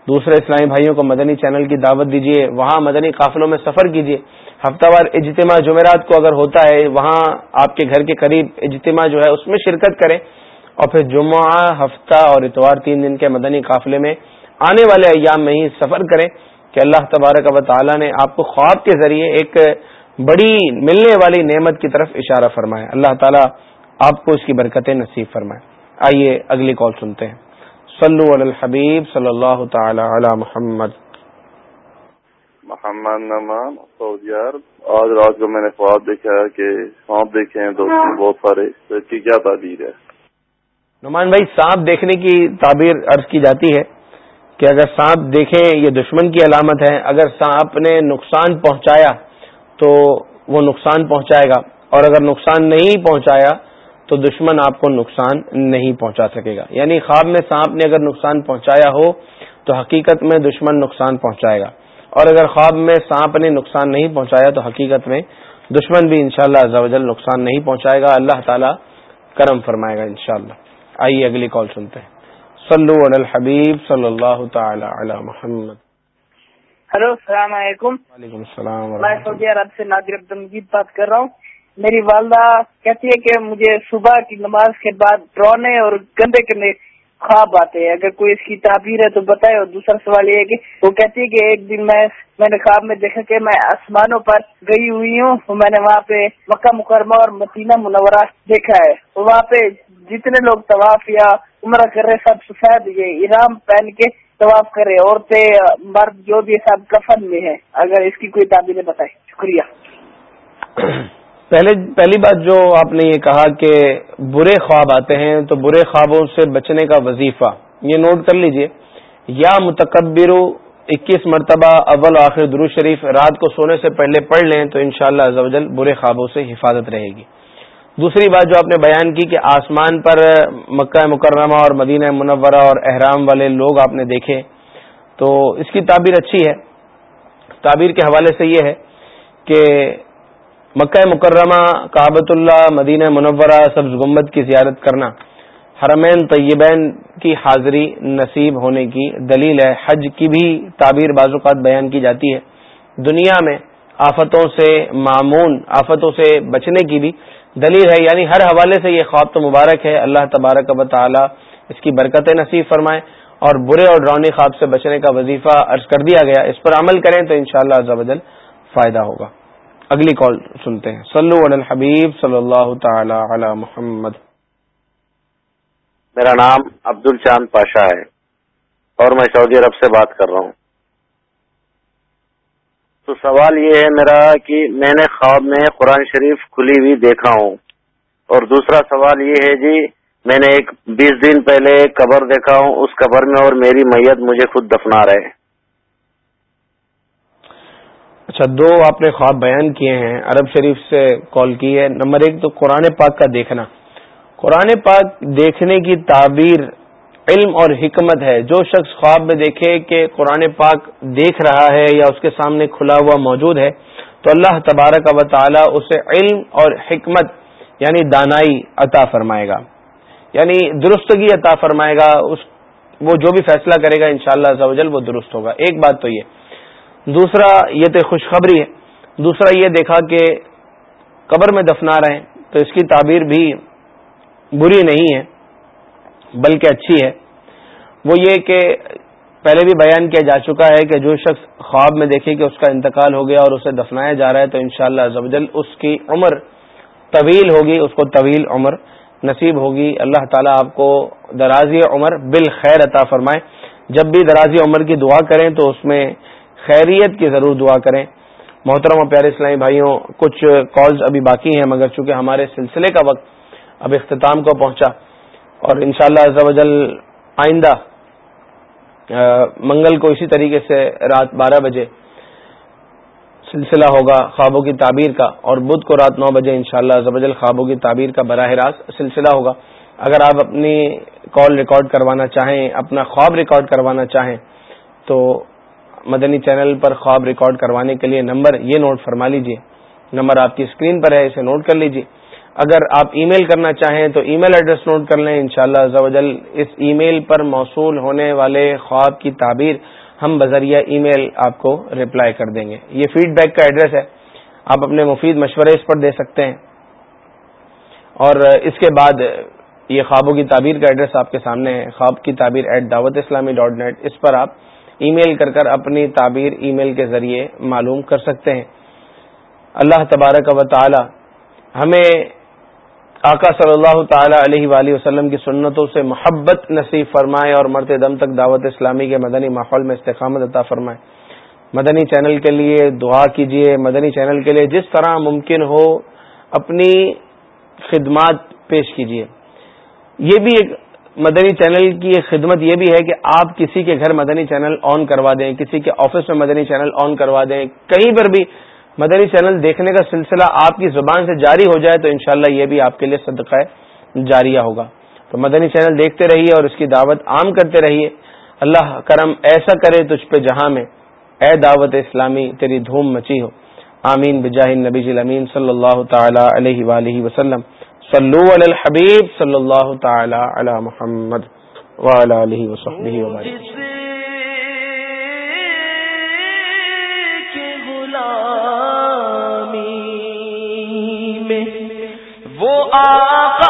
دوسرے اسلامی بھائیوں کو مدنی چینل کی دعوت دیجیے وہاں مدنی قافلوں میں سفر کیجیے ہفتہ وار اجتماع جمعرات کو اگر ہوتا ہے، وہاں آپ کے گھر کے قریب اجتماع جو ہے، اس میں شرکت کریں۔ اور پھر جمعہ، ہفتہ اور اتوار تین دن کے مدنی قافلے میں آنے والے ایام میں ہی سفر کریں کہ اللہ تبارک و تعالی نے آپ کو خواب کے ذریعے ایک بڑی ملنے والی نعمت کی طرف اشارہ فرمائے۔ اللہ تعالیٰ آپ کو اس کی برکتیں نصیب فرمائے۔ آئیے اگلی کال سنتے ہیں۔ صلو علی الحبیب صلی اللہ تعالی علی محمد۔ محمد نمان سعودیار آج رات کو میں نے خواب دیکھا ہے کہ سانپ دیکھے ہیں دوست بہت سارے تو اس کی کیا تعبیر ہے؟ نمان بھائی سانپ دیکھنے کی تعبیر عرض کی جاتی ہے کہ اگر سانپ دیکھیں یہ دشمن کی علامت ہے۔ اگر سانپ نے نقصان پہنچایا تو وہ نقصان پہنچائے گا اور اگر نقصان نہیں پہنچایا تو دشمن آپ کو نقصان نہیں پہنچا سکے گا۔ یعنی خواب میں سانپ نے اگر نقصان پہنچایا ہو تو حقیقت میں دشمن نقصان پہنچائے گا۔ اور اگر خواب میں سانپ نے نقصان نہیں پہنچایا تو حقیقت میں دشمن بھی انشاءاللہ شاء اللہ نقصان نہیں پہنچائے گا۔ اللہ تعالیٰ کرم فرمائے گا انشاءاللہ۔ آئیے اگلی کال سنتے ہیں۔ صلو علی الحبیب صلی اللہ تعالی علی محمد۔ ہلو السلام علیکم وعلیکم السلام میں سعودی عرب سے نادر عبد المجید بات کر رہا ہوں۔ میری والدہ کہتی ہے کہ مجھے صبح کی نماز کے بعد ڈرونے اور گندے گندے خواب آتے ہیں۔ اگر کوئی اس کی تعبیر ہے تو بتائے۔ اور دوسرا سوال یہ ہے کہ وہ کہتی ہے کہ ایک دن میں میں نے خواب میں دیکھا کہ میں آسمانوں پر گئی ہوئی ہوں۔ میں نے وہاں پہ مکہ مکرمہ اور مدینہ منورہ دیکھا ہے۔ وہاں پہ جتنے لوگ طواف یا عمرہ کر رہے سب سفید یہ ارام پہن کے طواف کرے عورتیں، مرد جو بھی سب کفن میں ہے اگر اس کی کوئی تعبیر بتائے شکریہ۔ پہلے، پہلی بات جو آپ نے یہ کہا کہ برے خواب آتے ہیں، تو برے خوابوں سے بچنے کا وظیفہ، یہ نوٹ کر لیجیے۔ یا متکبر اکیس مرتبہ اول آخر درو شریف، رات کو سونے سے پہلے پڑھ لیں تو انشاءاللہ شاء اللہ برے خوابوں سے حفاظت رہے گی۔ دوسری بات جو آپ نے بیان کی کہ آسمان پر مکہ مکرمہ اور مدینہ منورہ اور احرام والے لوگ آپ نے دیکھے، تو اس کی تعبیر اچھی ہے۔ تعبیر کے حوالے سے یہ ہے کہ مکہ مکرمہ کابت اللہ، مدینہ منورہ سبز گمبد کی زیارت کرنا حرمین طیبین کی حاضری نصیب ہونے کی دلیل ہے۔ حج کی بھی تعبیر بعض اوقات بیان کی جاتی ہے۔ دنیا میں آفتوں سے معمون، آفتوں سے بچنے کی بھی دلیل ہے یعنی ہر حوالے سے یہ خواب تو مبارک ہے۔ اللہ تبارک و تعالی اس کی برکت نصیب فرمائے اور برے اور ڈرونی خواب سے بچنے کا وظیفہ عرض کر دیا گیا۔ اس پر عمل کریں تو انشاءاللہ شاء اللہ فائدہ ہوگا۔ اگلی کال سنتے ہیں۔ صلو علی الحبیب صلی اللہ تعالی علی محمد۔ میرا نام عبد الچاند پاشا ہے اور میں سعودی عرب سے بات کر رہا ہوں۔ تو سوال یہ ہے میرا کہ میں نے خواب میں قرآن شریف کھلی ہوئی دیکھا ہوں۔ اور دوسرا سوال یہ ہے جی میں نے ایک بیس دن پہلے قبر دیکھا ہوں، اس قبر میں اور میری میت مجھے خود دفنا رہے۔ اچھا دو آپ نے خواب بیان کیے ہیں، عرب شریف سے کال کی ہے۔ نمبر ایک تو قرآن پاک کا دیکھنا۔ قرآن پاک دیکھنے کی تعبیر علم اور حکمت ہے۔ جو شخص خواب میں دیکھے کہ قرآن پاک دیکھ رہا ہے یا اس کے سامنے کھلا ہوا موجود ہے، تو اللہ تبارک و تعالی اسے علم اور حکمت یعنی دانائی عطا فرمائے گا۔ یعنی درستگی عطا فرمائے گا۔ اس وہ جو بھی فیصلہ کرے گا، انشاءاللہ شاء اللہ وہ درست ہوگا۔ ایک بات تو یہ۔ دوسرا، یہ تو خوشخبری ہے۔ دوسرا، یہ دیکھا کہ قبر میں دفنا رہے ہیں، تو اس کی تعبیر بھی بری نہیں ہے۔ بلکہ اچھی ہے۔ وہ یہ کہ پہلے بھی بیان کیا جا چکا ہے کہ جو شخص خواب میں دیکھے کہ اس کا انتقال ہو گیا اور اسے دفنایا جا رہا ہے تو انشاءاللہ شاء اللہ اس کی عمر طویل ہوگی، اس کو طویل عمر نصیب ہوگی۔ اللہ تعالیٰ آپ کو درازی عمر بالخیر عطا فرمائے۔ جب بھی درازی عمر کی دعا کریں تو اس میں خیریت کی ضرور دعا کریں۔ محترم و پیارے اسلامی بھائیوں، کچھ کالز ابھی باقی ہیں، مگر چونکہ ہمارے سلسلے کا وقت اب اختتام کو پہنچا اور انشاءاللہ شاء اللہ آئندہ منگل کو اسی طریقے سے رات بارہ بجے سلسلہ ہوگا خوابوں کی تعبیر کا، اور بدھ کو رات نو بجے انشاءاللہ شاء اللہ خوابوں کی تعبیر کا براہ راست سلسلہ ہوگا۔ اگر آپ اپنی کال ریکارڈ کروانا چاہیں، اپنا خواب ریکارڈ کروانا چاہیں، تو مدنی چینل پر خواب ریکارڈ کروانے کے لیے نمبر یہ نوٹ فرما لیجیے نمبر آپ کی اسکرین پر ہے، اسے نوٹ کر لیجیے اگر آپ ای میل کرنا چاہیں تو ای میل ایڈریس نوٹ کر لیں، انشاءاللہ شاء اللہ اس ای میل پر موصول ہونے والے خواب کی تعبیر ہم بذریعہ ای میل آپ کو ریپلائی کر دیں گے۔ یہ فیڈ بیک کا ایڈریس ہے۔ آپ اپنے مفید مشورے اس پر دے سکتے ہیں۔ اور اس کے بعد یہ خوابوں کی تعبیر کا ایڈریس آپ کے سامنے ہے۔ خواب کی تعبیر ایٹ دعوت اسلامی ڈاٹ نیٹ اس پر آپ ای میل کر کر اپنی تعبیر ای میل کے ذریعے معلوم کر سکتے ہیں۔ اللہ تبارک و تعالی ہمیں آقا صلی اللہ تعالی علیہ وآلہ وسلم کی سنتوں سے محبت نصیب فرمائے اور مرتے دم تک دعوت اسلامی کے مدنی ماحول میں استقامت عطا فرمائے۔ مدنی چینل کے لیے دعا کیجیے مدنی چینل کے لیے جس طرح ممکن ہو اپنی خدمات پیش کیجیے یہ بھی ایک مدنی چینل کی ایک خدمت یہ بھی ہے کہ آپ کسی کے گھر مدنی چینل آن کروا دیں، کسی کے آفس میں مدنی چینل آن کروا دیں، کہیں پر بھی مدنی چینل دیکھنے کا سلسلہ آپ کی زبان سے جاری ہو جائے تو انشاءاللہ یہ بھی آپ کے لیے صدقہ جاریہ ہوگا۔ تو مدنی چینل دیکھتے رہیے اور اس کی دعوت عام کرتے رہیے۔ اللہ کرم ایسا کرے تجھ پہ جہاں میں۔ اے دعوت اسلامی، تیری دھوم مچی ہو۔ آمین۔ بجاہ نبی امین صلی اللہ تعالی علیہ وآلہ وسلم۔ صلو علی الحبیب صلی اللہ تعالی علی محمد وعلی آلہ وصحبہ وہ آپ